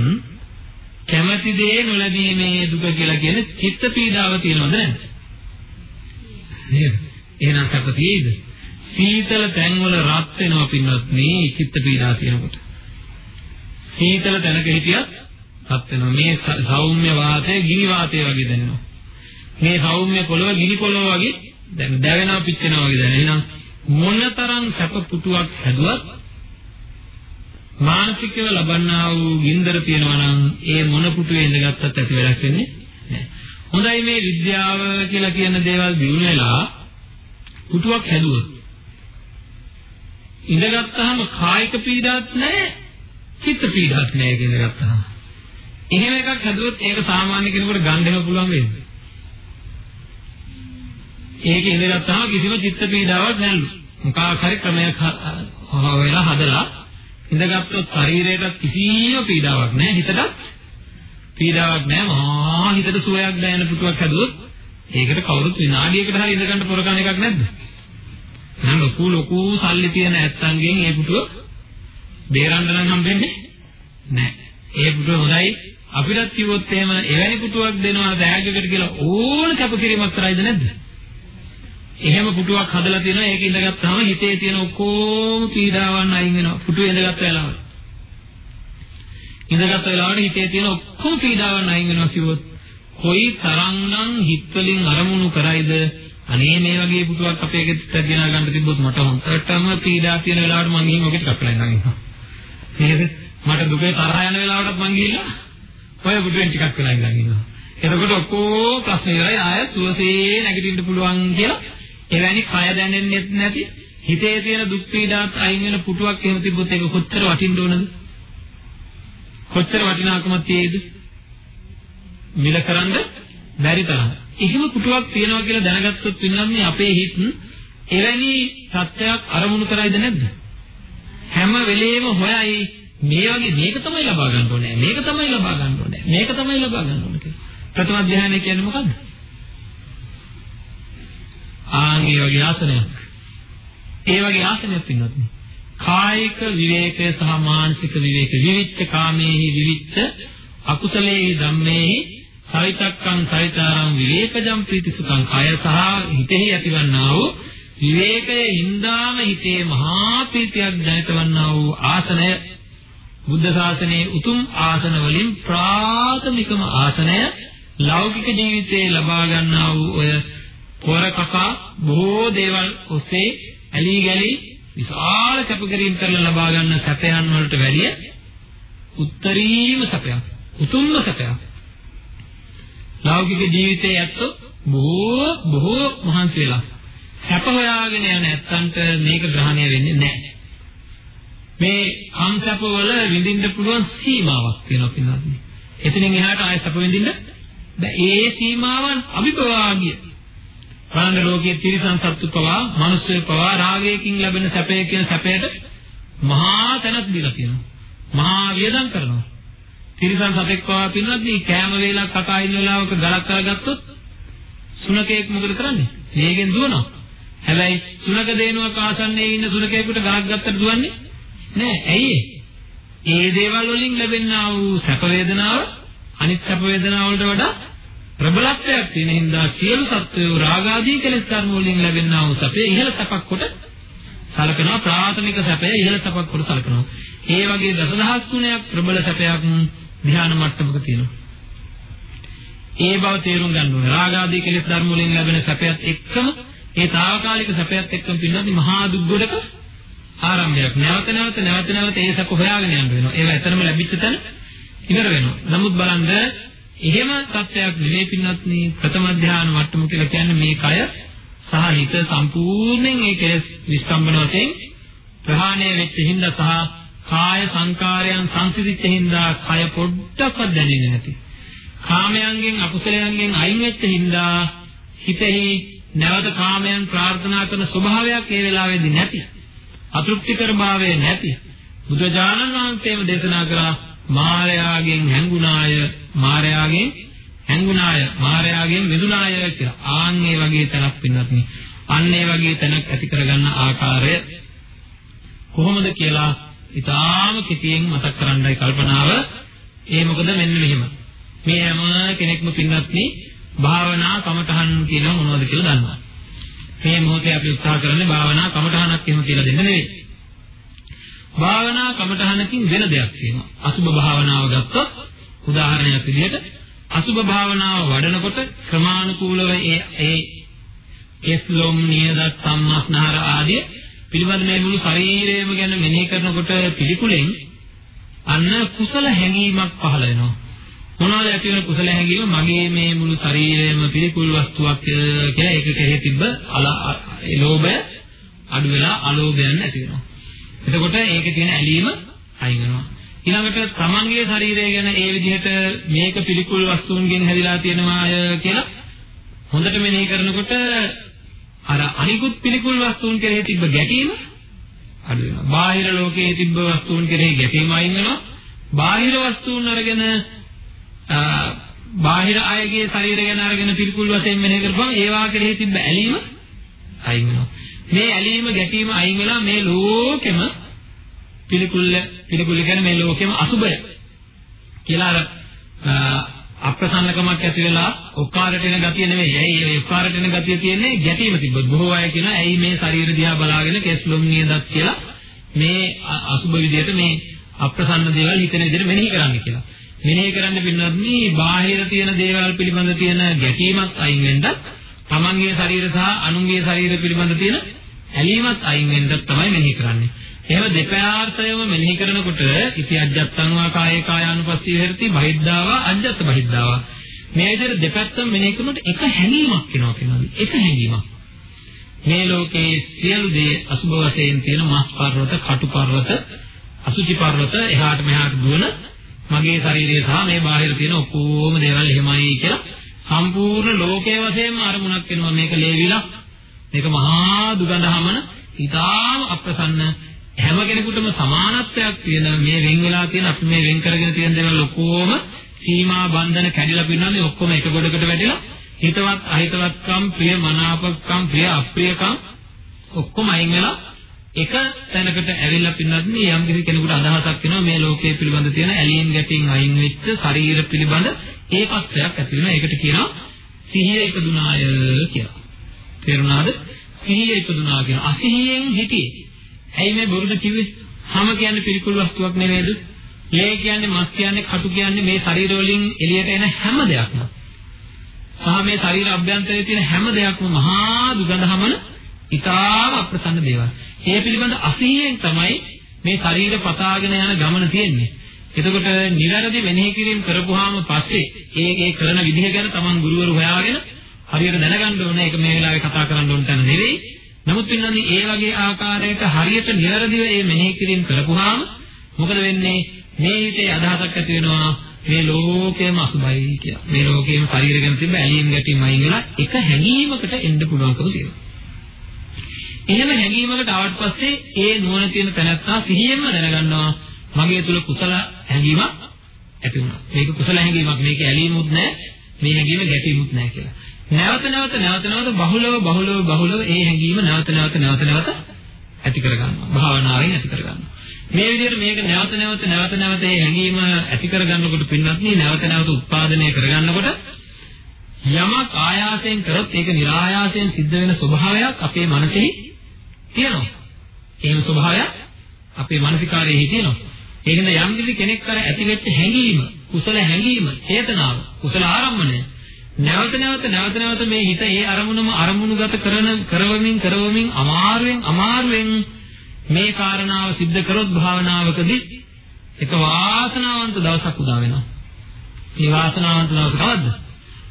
කැමැති දේ නොලැබීමේ දුක කියලා කියන චිත්ත පීඩාව තියෙනවද නැද්ද? නේද? එහෙනම් සැප තියෙයිද? සීතල තැන්වල රත් වෙනවා පින්වත්නි චිත්ත පීඩා තියෙනකොට. සීතල තැනක හිටියත් රත් වෙනවා. මේ සෞම්‍ය වාතය ගිනි වාතය වගේ දැනෙනවා. මේ සෞම්‍ය පොළව ගිනි පොළව වගේ දැන් දැවෙනවා පිච්චෙනවා වගේ දැනෙනවා. එහෙනම් මොනතරම් සැප පුටුවක් හැදුවත් මානසිකව ලබන්නා වූ ගින්දර තියෙනවා නම් ඒ මොන පුටුවේ ඉඳගත්තත් ඇති වැඩක් වෙන්නේ නැහැ. හොඳයි මේ විද්‍යාව කියලා කියන දේවල් දිනු වෙලා පුටුවක් හැදුවොත් ඉඳගත්තාම කායික පීඩාවක් නැහැ චිත්ත පීඩාවක් නැහැ කියන ගත්තාම. එහෙම එකක් හැදුවොත් ඒක සාමාන්‍ය කෙනෙකුට ගන්න දෙන්න පුළුවන් වේද? ඒක ඉඳගත්තාම කිසිම චිත්ත පීඩාවක් නැල්ලු. මොකක් හරි ක්‍රමයක් හොයලා හදලා ඉඳගත්තු ශරීරයටත් කිසිම පීඩාවක් නැහැ හිතටත් පීඩාවක් නැහැ මහා හිතට සුවයක් දැනෙන පුටුවක් හැදුවොත් ඒකට කවුරුත් විනාඩියකට හරි ඉඳගන්න පොරකන එකක් නැද්ද? එහෙනම් ලොකු ලොකු සල්ලි තියෙන ඇත්තන්ගෙන් ඒ පුටුව බේරන්න නම් හම්බෙන්නේ නැහැ. ඒ පුටුව හොඳයි අපිටත් කිව්වොත් එහෙම එවැනි පුටුවක් දෙනවා දෑගකට කියලා ඕන කැපකිරීමක් කරයිද නැද්ද? එහෙම පුටුවක් හදලා තියෙනවා. ඒක ඉඳගත්තාම හිතේ තියෙන ඔක්කොම පීඩාවන් අයින් වෙනවා. පුටුවේ ඉඳගත්ත වෙලාවට. ඉඳගත්ත වෙලාවට හිතේ තියෙන ඔක්කොම පීඩාවන් අයින් වෙනවා කිව්වොත් කොයි තරම්නම් හිත වලින් අරමුණු කරයිද? අනේ මේ වගේ පුටුවක් අපේ ගෙදරට ගෙන ගන්න තිබ්බොත් මට හොන්ටම පීඩා තියෙන වෙලාවට මං ගිහින් ඔකේ ටිකක් වෙලා ඉඳන් නේද? මට දුකේ තරහ යන වෙලාවටත් මං ගිහිල්ලා ඔය පුටුවෙන් ටිකක් වෙලා ඉඳන් ඉන්නවා. එතකොට ඔක්කොම ප්‍රශ්න ඉවරයි. ආය සුවසේ නැගිටින්න පුළුවන් කියලා එවැනි කය දැනෙන්නේ නැති හිතේ තියෙන දුක් පීඩාත් අයින් වෙන පුටුවක් එහෙම තිබ්බොත් ඒක කොච්චර වටින්න ඕනද? කොච්චර වටිනාකමක් තියෙයිද? මිල කරන්න බැරි තරම්. එහෙම පුටුවක් තියෙනවා කියලා දැනගත්තොත් වෙනන්නේ අපේ හිත එවැනි සත්‍යයක් අරමුණු කරයිද නැද්ද? හැම වෙලෙම හොයයි මේ වගේ මේක තමයි ලබා ගන්න ඕනේ. මේක තමයි ලබා ගන්න ඕනේ. මේක තමයි ලබා ගන්න ඕනේ කියලා. ප්‍රථම ධ්‍යානය කියන්නේ මොකද්ද? ආන් ඒ වගේ ආසනයක්. ඒ වගේ ආසනයක් පින්නත් නේ. කායික විවේකය සහ මානසික විවේක විවිච්ඡ කාමේහි විවිච්ඡ අකුසලේහි ධම්මේහි සවිතක්කං සවිතාරං විවේකජම් ප්‍රීතිසුඛං කය සහ හිතෙහි ඇතිවන්නා වූ විවේකයේ හින්දාම හිතේ මහා ප්‍රීතියක් දැනටවන්නා වූ ආසනය බුද්ධ ශාසනයේ උතුම් ආසන වලින් ප්‍රාථමිකම ආසනය ලෞකික ජීවිතයේ ලබා ගන්නා වූ ඔය පොර කකා බොහෝ දේවල් ඔස්සේ ඇලි ගලි විශාල කැපකිරීම කරලා ලබා ගන්න සැපයන් වලට වැඩිය උත්තරීම සැපයක් උතුම්ම සැපයක්. ලෞකික ජීවිතයේ ඇත්තෝ බොහෝ බොහෝ මහන්සි වෙලා සැප හොයාගෙන යන ඇත්තන්ට මේක ග්‍රහණය වෙන්නේ නැහැ. මේ කම්සැප වල විඳින්න පුළුවන් සීමාවක් තියෙනවා පින්වත්නි. එතනින් එහාට ආයෙ සැප විඳින්න බෑ. ඒ සීමාවන් අභිභවාගිය බලන්න ලෝකයේ තිරිසන් සත්තු පවා මිනිස්සු පවා රාගයකින් ලැබෙන සැපය කියන සැපයට මහා තැනක් දීලා තියෙනවා. මහා වියදම් කරනවා. තිරිසන් සතෙක් පවා පින්නත් මේ කෑම වේලක් කකා ඉන්න වෙලාවක ගලක් කරගත්තොත් සුනකෙක් මොකද කරන්නේ? මේකෙන් දුවනවා. හැබැයි සුනක දේනුවක් ආසන්නයේ ඉන්න සුනකයෙකුට ගලක් ගත්තට දුවන්නේ නෑ. ඇයි ඒ දේවල් වලින් ලැබෙනා වූ සැප වේදනාව අනිත් සැප වේදනාව වලට වඩා ප්‍රබලත්වයක් තියෙන හින්දා සියලු සත්වයෝ රාගාදී කෙලෙස් ධර්ම වලින් ලැබෙනා වූ සැපේ ඉහළ සැපක් කොට සලකනවා ප්‍රාථමික සැපය ඉහළ සැපක් කොට සලකනවා. ඒ වගේ දසදහස් ගුණයක් ප්‍රබල සැපයක් ධ්‍යාන මට්ටමක තියෙනවා. ඒ බව තේරුම් ගන්න ඕනේ. රාගාදී කෙලෙස් ධර්ම වලින් ලැබෙන සැපයත් එක්කම ඒ తాවකාලික සැපයත් එක්කම පින්නදී මහා දුක් ගොඩක ආරම්භයක්. නැවත නැවත නැවත නැවත ඒ සැප හොයාගෙන යන්න වෙනවා. ඒව ඇතරම ලැබිච්ච තැන ඉවර වෙනවා. නමුත් බලන්න එහෙම තත්ත්වයක් නෙවෙයි පින්වත්නි ප්‍රථම ධ්‍යාන මට්ටම කියලා කියන්නේ මේ කය සහ හිත සම්පූර්ණයෙන් ඒ කෙලෙස් විස්තම්බන වශයෙන් ප්‍රහාණය වෙච්ච හින්දා සහ කාය සංකාරයන් සංසිඳිච්ච හින්දා කය පොඩ්ඩක්වත් දැනෙන්නේ නැති. කාමයන්ගෙන් අකුසලයන්ගෙන් අයින් වෙච්ච හින්දා හිතෙහි නැවත කාමයන් ප්‍රාර්ථනා කරන ස්වභාවයක් ඒ වෙලාවේදී නැති. අතෘප්තිකර භාවය නැති. බුදුජානන් වහන්සේම දේශනා කරා මායාවෙන් හැංගුණාය මායාවෙන් හැංගුණාය මායාවෙන් මිදුණාය කියලා. ආන් ඒ වගේ තැනක් පින්නත් නේ. අන්න ඒ වගේ තැනක් ඇති කරගන්න ආකාරය කොහොමද කියලා ඊටාම කිතියෙන් මතක් කරන්නයි කල්පනාව. ඒ මොකද මෙන්න මෙහෙම. මේ හැම කෙනෙක්ම පින්නත් නේ භාවනා කමඨහන් කියන මොනවද කියලා දන්නවා. මේ මොහොතේ අපි උත්සාහ කරන්නේ භාවනා කමඨහනක් එහෙම කියලා දෙන්න නෙවෙයි. භාවනා කමඨහනකින් වෙන දෙයක් තියෙනවා. අසුභ භාවනාව ගත්තොත් උදාහරණයක් විදිහට අසුභ භාවනාව වඩනකොට ක්‍රමානුකූලව ඒ ඒ කෙස්ලොම් නියදත් සම්මස්නහර ආදී පිළිබඳ මේ මුළු ශරීරයම ගැන මෙනෙහි කරනකොට පිළිකුලෙන් අන්න කුසල හැඟීමක් පහළ වෙනවා. මොනවද ඇති වෙන කුසල හැඟීම මගේ මේ මුළු ශරීරයම පිළිකුල් වස්තුවක් කියලා ඒක කෙරෙහි තිබ්බ ඒ ලෝභය අඩු වෙලා අලෝභයන් ඇති වෙනවා. එතකොට ඒකේ තියෙන ඇලීම අයින් වෙනවා. ඊළඟට තමන්ගේ ශරීරය ගැන ඒ විදිහට මේක පිළිකුල් වස්තුන්ගෙන් හැදිලා තියෙනවාය කියලා හොඳට මෙනෙහි කරනකොට අර අනිකුත් පිළිකුල් වස්තුන් කෙරෙහි තිබ්බ ගැටීම අඩු වෙනවා. බාහිර ලෝකයේ තිබ්බ වස්තුන් කෙරෙහි ගැටීම අයින් වෙනවා. බාහිර වස්තුන් අරගෙන බාහිර අයගේ ශරීර ගැන අරගෙන පිළිකුල් වශයෙන් මෙනෙහි කරපුවම ඒවා කෙරෙහි තිබ්බ ඇලීම අයින් වෙනවා. මේ ඇලීම ගැටීම අයින් වෙලා මේ ලෝකෙම පිළිකුල් පිළිකුල් කියන්නේ මේ ලෝකෙම අසුබය කියලා අර අප්‍රසන්නකමක් ඇති වෙලා ඔක්කාරට එන ගතිය නෙවෙයි. ඇයි ඒ ඔක්කාරට එන ගතිය තියෙන්නේ ගැටීම තිබ්බොත්. බොහෝ අය කියනවා ඇයි මේ ශරීර දිහා බලාගෙන කෙස්ලොම් නියදත් කියලා මේ අසුබ විදියට මේ අප්‍රසන්න දේවල් හිතන විදිහට මෙනෙහි කරන්න කියලා. මෙනෙහි කරන්න පින්නත් මේ බාහිර තියෙන දේවල් පිළිබඳ තියෙන ගැටීමක් අයින් වෙන්න තමන්ගේ ශරීර සහ අනුන්ගේ ශරීර පිළිබඳ තියෙන ඇලීමක් අයින් වෙන්න තමයි මෙනෙහි කරන්නේ. එහෙම දෙපාර්ශ්වයම මෙනෙහි කරනකොට ඉති අජත්තං වා කායේ කායානුපස්සී විහෙරති බහිද්ධාවා අජත්ත බහිද්ධාවා මේ විදිහට දෙපැත්තම මෙනෙහි කරනකොට එක හැඟීමක් එනවා කියනවා. එක හැඟීමක්. මේ ලෝකේ සියලු දේ අසුබ වශයෙන් තියෙන මස් පර්වත, කටු පර්වත, අසුචි පර්වත එහාට මෙහාට දුවන මගේ ශරීරය සහ මේ බාහිර තියෙන ඔක්කොම දේවල් එහෙමයි කියලා සම්පූර්ණ ලෝකයේ වශයෙන්ම අරමුණක් වෙනවා මේක ලේවිලා මේක මහා දුගඳ හමන ඊටාම අප්‍රසන්න හැම කෙනෙකුටම සමානත්වයක් තියෙන මේ වෙන් වෙලා තියෙන අපි මේ වෙන් කරගෙන තියෙන දේවල් ඔක්කොම සීමා බන්ධන කැඩිලා පින්නන්නේ ඔක්කොම එක ගොඩකට වැටිලා හිතවත් අහිතවත්කම් ප්‍රිය මනාපකම් ප්‍රිය අප්‍රියකම් ඔක්කොම අයින් වෙලා එක තැනකට ඇවිල්ලා පින්නත් මේ යම් කිසි කෙනෙකුට අදහසක් වෙනවා මේ ලෝකයේ පිළිබඳ තියෙන ඇලීම් ගැටීම් අයින් වෙච්ච ශරීර පිළිබඳ ඒකත්වයක් ඇති වෙනවා. ඒකට කියනවා සිහිය ඉපදුනාය කියලා. තේරුණාද? සිහිය ඉපදුනා කියන අසිහියෙන් හිටියේ. ඇයි මේ බොරුද කිව්වේ? හැම කියන්නේ පිළිකුල් වස්තුවක් නෙවෙයිද? ලේ කියන්නේ මස් කියන්නේ කටු කියන්නේ මේ ශරීර වලින් එළියට එන හැම දෙයක්ම. සහ මේ ශරීර අභ්‍යන්තරයේ තියෙන හැම දෙයක්ම මහා දුගඳ හමන ඊටාම අප්‍රසන්න දේවල්. ඒ පිළිබඳ අසීයෙන් තමයි මේ ශරීර පතාගෙන යන ගමන තියෙන්නේ. එතකොට නිවැරදි මෙනෙහි කිරීම කරපුවාම පස්සේ ඒ ඒ කරන විදිහ ගැන Taman ගුරුවරු හොයාගෙන හරියට දැනගන්න ඕනේ. ඒක මේ වෙලාවේ කතා කරන්න ඕන තැන නෙවෙයි. නමුත් පින්නන්නේ ඒ වගේ ආකාරයක හරියට නිවැරදිව මේ මෙනෙහි කිරීම කරපුවාම මොකද වෙන්නේ? මේ හිතේ අදහසක් ඇති වෙනවා මේ ලෝකයේම අසුබයි කියලා. මේ ලෝකයේම ශරීර ගැන තිබ්බ ඇලීම් ගැටීම් අයින් වෙලා එක හැඟීමකට එන්න පුළුවන්කම තියෙනවා. එහෙම හැඟීමකට ආවට පස්සේ ඒ නුවණ තියෙන තැනත්තා සිහියෙන්ම දැනගන්නවා මගේ තුල කුසල හැඟීමක් ඇති වුණා. මේක කුසල හැඟීමක් මේක ඇලීමුත් නැහැ. මේ හැඟීම ගැටීමුත් නැහැ කියලා. නැවත නැවත නැවත නැවත බහුලව බහුලව බහුලව ඒ හැඟීම නැවත නැවත නැවත නැවත ඇති කරගන්නවා. භාවනාවෙන් ඇති කරගන්නවා. මේ විදිහට මේක නැවත නැවත නැවත නැවත මේ හැඟීම ඇති කරගන්නකොට පින්නත් නේ නැවත නැවත උත්පාදනය කරගන්නකොට යමක් ආයාසයෙන් කරොත් ඒක નિરાයාසයෙන් සිද්ධ වෙන ස්වභාවයක් අපේ මනසේ තියෙනවා. එහෙම ස්වභාවයක් අපේ මානසිකාරයේ තියෙනවා. ඒ කියන්නේ යම් කිසි කෙනෙක් කර ඇතිවෙච්ච හැඟීම, කුසල හැඟීම, චේතනාව, කුසල ආරම්මණය නැවත නැවත නැවත නැවත මේ හිත ඒ අරමුණම අරමුණුගත කරන කරවමින් කරවමින් අමාරුවෙන් අමාරුවෙන් මේ කාරණාව सिद्ध කරොත් භාවනාවකදී එක වාසනාවන්ත දවසක් උදා වෙනවා. මේ වාසනාවන්ත දවස කවද්ද?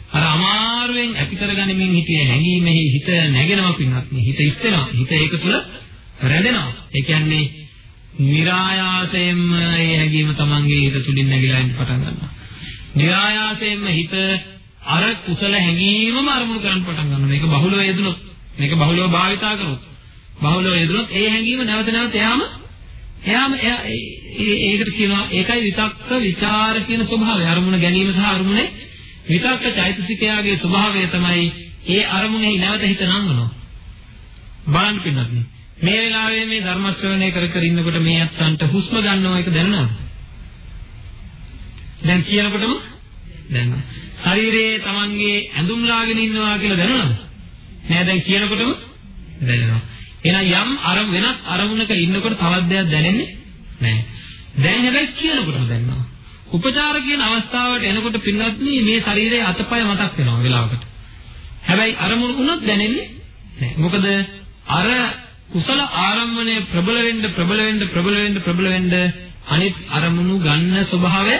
අර අමාරුවෙන් ඇති කරගනිමින් හිතේ නැගීමෙහි හිත නැගෙනවා පින්වත් මේ හිත ඉස්සෙනවා. හිත ඒක තුළ රැඳෙනවා. ඒ කියන්නේ નિરાයාසයෙන්ම ඒ හැඟීම තමන්ගේ හිත තුලින් නැగిලා ඉන්න පටන් ගන්නවා. નિરાයාසයෙන්ම හිත අර කුසල හැඟීමම අරමුණු කරන්න පටන් ගන්නවා. මේක බහුලව යෙදුනොත්, මේක බහුලව භාවිතා කරොත්, බහුලව යෙදුනොත් ඒ හැඟීම නැවත නැවත එයාම එයාම ඒකට කියනවා ඒකයි විතක්ක ਵਿਚාර කියන ස්වභාවය. අරමුණ ගැනීම සහ අරමුණේ විතක්ක චෛතසිකයාගේ ස්වභාවය තමයි ඒ අරමුණේ නැවත හිත නංගනවා. බලන්න පින්නත් මේ වෙලාවේ මේ ධර්ම ශ්‍රවණය කර කර ඉන්නකොට මේ අත්තන්ට හුස්ම ගන්නවා එක දැනනවද? දැන් කියනකොටම දැනනවා. ශරීරයේ Tamanගේ ඇඳුම් ලාගෙන ඉන්නවා කියලා දැනනවද? නෑ දැන් කියනකොටම දැනෙනවා. එහෙනම් යම් අර වෙනත් අරමුණක ඉන්නකොට තවත් දෙයක් දැනෙන්නේ නෑ. දැන් හැබැයි කියනකොටම දැනෙනවා. උපචාර කියන අවස්ථාවට එනකොට පින්නත් මේ ශරීරයේ අතපය මතක් වෙනවා වෙලාවකට. හැබැයි අරමුණු වුණත් දැනෙන්නේ නෑ. මොකද අර කුසල ආරම්මණය ප්‍රබල වෙන්න ප්‍රබල වෙන්න ප්‍රබල වෙන්න ප්‍රබල වෙන්න අනිත් අරමුණු ගන්න ස්වභාවය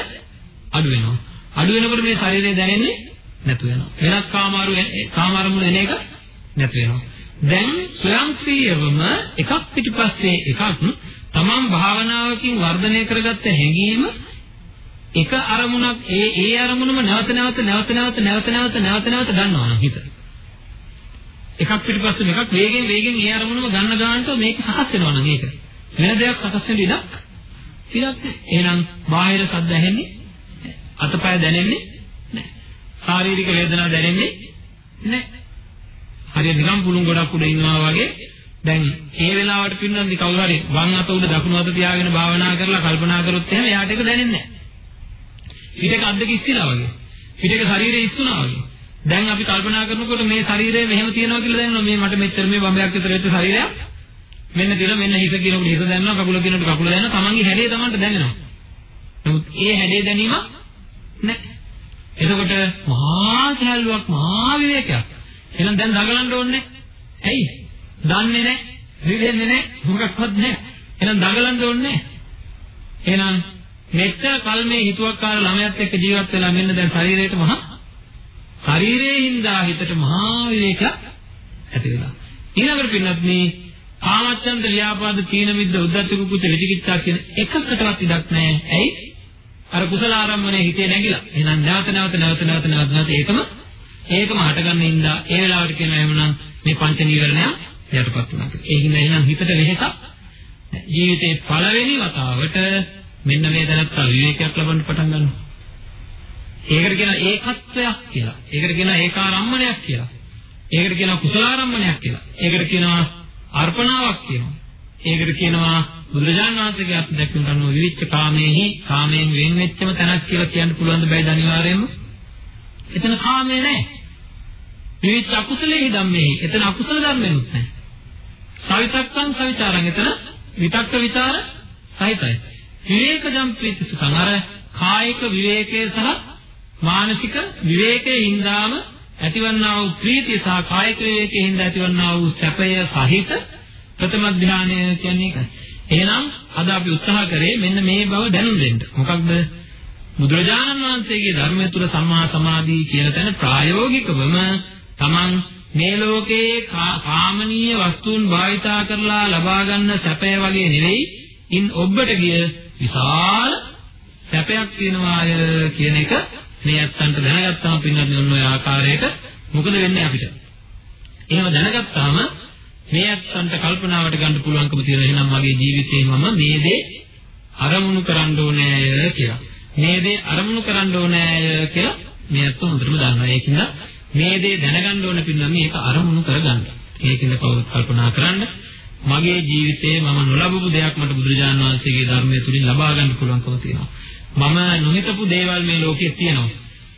අඩු වෙනවා. අඩු වෙනකොට මේ ශරීරය දැනෙන්නේ නැතු වෙනවා. වෙනත් කාමාරු කාමාරමුණු එන එක නැතු වෙනවා. දැන් ස්වයංක්‍රීයවම එකක් පිටිපස්සේ එකක් තමන් භාවනාවකින් වර්ධනය කරගත්ත හැඟීම එක අරමුණක් ඒ ඒ අරමුණම නැවත නැවත නැවත නැවත නැවත නැවත නැවත නැවත ගන්නවා නම් හිත. එකක් පිටිපස්සේ එකක් වේගෙන් වේගෙන් ඒ අරමුණම ගන්න ගන්නට මේක සකස් වෙනවා නම් ඒක. වෙන දෙයක් සකස් වෙන්න ඉඩක් ඉඩක් නැහැ. එහෙනම් බාහිර ශබ්ද ඇහෙන්නේ අතපය දැනෙන්නේ නැහැ. ශාරීරික වේදනා දැනෙන්නේ නැහැ. හරියට නිකම් පුළුන් ගොඩක් උඩ ඉන්නවා වගේ දැන් ඒ වෙලාවට පින්නන්දි කවුරු හරි වම් අත උඩ දකුණු අත තියාගෙන භාවනා කරලා කල්පනා කරොත් එහෙම එයාට ඒක දැනෙන්නේ නැහැ. පිටක අද්දක ඉස්සිලා වගේ. පිටක ශරීරය ඉස්සුනා වගේ. දැන් අපි කල්පනා කරනකොට මේ ශරීරය මෙහෙම තියෙනවා කියලා දැනෙනවා මේ මට මෙච්චර මේ බම්බයක් විතර වෙච්ච ශරීරයක් මෙන්න තියෙන මෙන්න හිස කියනකොට හිස දැනෙනවා කකුල කියනකොට කකුල දැනෙනවා තමන්ගේ හැඩය තමන්ට දැනෙනවා. නමුත් ඒ හැඩය දැනීම නැහැ. එතකොට මහා සැලුවක් මහා විවේකයක්. එහෙනම් දැන් දඟලන්න ඕනේ ඇයි? දන්නේ නැහැ. රිදෙන්නේ නැහැ. මොකක්වත් නැහැ. එහෙනම් දඟලන්න ඕනේ එහෙනම් මෙච්චර කල් මේ හිතුවක්කාර ළමයාත් එක්ක ජීවත් වෙලා මෙන්න දැන් ශරීරයට මහා ශරීරයේ හින්දා හිතට මහා විවේකයක් ඇති වෙනවා. ඊළඟට පින්නත් මේ කාමච්ඡන්ද ව්‍යාපාද තීන මිද්ද උද්ධච්ච කුච්ච විචිකිච්ඡා කියන එකකටවත් ඉඩක් නැහැ. ඇයි? අර කුසල ආරම්භනේ හිතේ නැగిලා. එහෙනම් නැවත නැවත නැවත නැවත නැවත ඒකම ඒකම හටගන්න ඉඳලා ඒ වෙලාවට කියනවා එහෙමනම් මේ පංච නීවරණය යටපත් වුණා කියලා. ඒ හින්දා එහෙනම් හිතට වෙහෙසක් ජීවිතේ පළවෙනි වතාවට මෙන්න මේ දැනත්ත විවේකයක් ලබන්න පටන් ගන්නවා. ඒකට කියනවා ඒකත්වයක් කියලා. ඒකට කියනවා ඒකාරම්මණයක් කියලා. ඒකට කියනවා කුසලාරම්මණයක් කියලා. ඒකට කියනවා අර්පණාවක් කියනවා. ඒකට කියනවා බුදුරජාණන් වහන්සේගේ අත් දැක්වීමට අනුව විවිච්ච කාමේහි කාමයෙන් වෙන් වෙච්චම තැනක් කියලා කියන්න පුළුවන් බෑද අනිවාර්යයෙන්ම? එතන කාමේ නැහැ. විවිච්ච අකුසලෙහි ධම්මේහි එතන අකුසල ධර්මෙනුත් නැහැ. සවිතක්කං සවිචාරං එතන විතක්ක විචාර සහිතයි. විවේකජම් ප්‍රීති සුඛං අර කායික විවේකයේ සහ මානසික විවේකයේ හින්දාම ඇතිවන්නා වූ ප්‍රීතිය සහ කායික විවේකයේ හින්දා ඇතිවන්නා වූ සැපය සහිත ප්‍රථම ධානය කියන්නේ ඒකයි. එහෙනම් අද අපි උත්සාහ කරේ මෙන්න මේ බව දැනුම් දෙන්න. මොකක්ද? බුදුරජාණන් වහන්සේගේ ධර්මය තුල සම්මා සමාධි කියන තැන ප්‍රායෝගිකවම Taman මේ ලෝකයේ කාමනීය වස්තුන් භාවිතා කරලා ලබා ගන්න සැපය වගේ නෙවෙයි ඉන් ඔබට ගිය විශාල සැපයක් තියෙනවාය කියන එක මේ ඇත්තන්ට දැනගත්තාම පින්නත් ඔන්න ඔය ආකාරයට මොකද වෙන්නේ අපිට? එහෙම දැනගත්තාම මේ ඇත්තන්ට කල්පනාවට ගන්න පුළුවන්කම තියෙන එහෙනම් මගේ ජීවිතේ මම මේ දේ අරමුණු කරන්න ඕනෑය කියලා. මේ දේ අරමුණු කරන්න ඕනෑය කියලා මේ ඇත්ත හොඳටම දන්නවා. ඒකින්ද මේ දේ දැනගන්න ඕන පින්නත් මේක අරමුණු කරගන්න. ඒකින්ද කවුරුත් කල්පනා කරන්න මගේ ජීවිතේ මම නොලබපු දෙයක් මට බුදුරජාණන් වහන්සේගේ ධර්මය තුලින් ලබා ගන්න පුළුවන්කම තියෙනවා. මම නොහිතපු දේවල් මේ ලෝකේ තියෙනවා.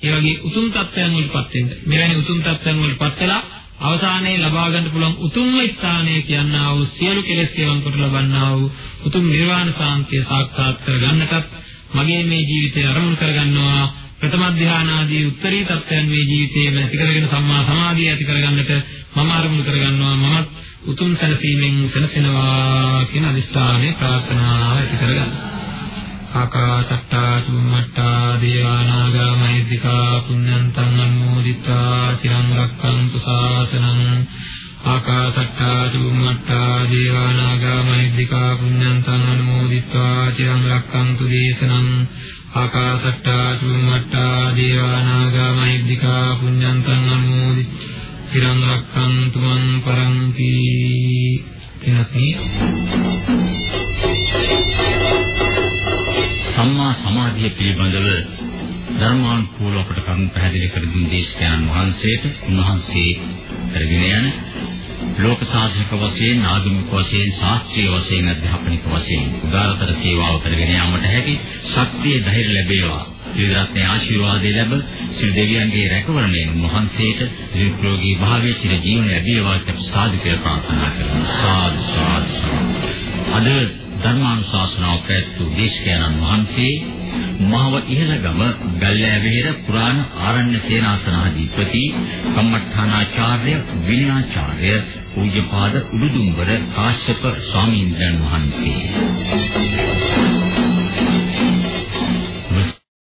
ඒ වගේ උතුම් තත්ත්වයන් වලටපත් වෙන්න. මෙවැනි උතුම් තත්ත්වයන් වලටපත් වෙලා අවසානයේ ලබා ගන්න පුළුවන් උතුම්ම ස්ථානය කියනා වූ සියලු කෙලෙස් කෙවන් කොට ලබන්නා වූ උතුම් නිර්වාණ සාන්තිය සාක්ෂාත් කර ගන්නටත් මගේ මේ ජීවිතය අරමුණු කර ගන්නවා ප්‍රථම ධානා ආදී උත්තරී තත්ත්වයන් මේ ජීවිතයේම ඇති කරගෙන සම්මා සමාධිය ඇති කරගන්නට මම අරමුණු කරගන්නවා. මමත් උතුම් සැනසීමෙන් සැනසෙනවා කියන අදිෂ්ඨානය ප්‍රාර්ථනාව ඇති කරගන්නවා. ආකාශට්ටා චුම්මට්ටා දේවානාගා මහිද්దికා පුඤ්ඤන්තං අනුමෝදිත්වා චිරං රක්ඛන්තු ශාසනං ආකාශට්ටා චුම්මට්ටා දේවානාගා මහිද්దికා පුඤ්ඤන්තං අනුමෝදිත්වා චිරං රක්ඛන්තු දේශනං ආකාශට්ටා චුම්මට්ටා දේවානාගා මහිද්దికා පුඤ්ඤන්තං අනුමෝදිත්වා චිරං රක්ඛන්තු මං පරන්ති එනස්මි සම්මා සමාධිය පිළිබඳව ධර්මානුකූලව අපට කරුණු පැහැදිලි කර දුන් දේශකයන් වහන්සේට උන්වහන්සේ කරගෙන යන ලෝක සාසනික වශයෙන් ආගමික වශයෙන් ශාස්ත්‍රීය වශයෙන් අධ්‍යාපනික වශයෙන් උදාරතර සේවාව කරගෙන යාමට හැකි ශක්තිය ධෛර්ය ලැබේවා. ත්‍රිරත්නයේ ආශිර්වාදය ලැබ සිය දෙවියන්ගේ රැකවරණයෙන් උන්වහන්සේට නිරෝගී භාවයේ චිර ජීවන ලැබේවා කියලා සාදු කියලා ප්‍රාර්ථනා කරනවා. සාදු සාදු. අද ධර්මානුශාසනාව පැවැත්වූ දේශකයන්න් වහන්සේ මහව ඉහළගම ගල්ලෑවෙහෙර පුරාණ ආරණ්‍ය සේනාසනාධිපති කම්මඨානාචාර්ය විනයාචාර්ය පූජ්‍යපාද උඩුදුම්බර කාශ්‍යප ස්වාමීන් වහන්සේ.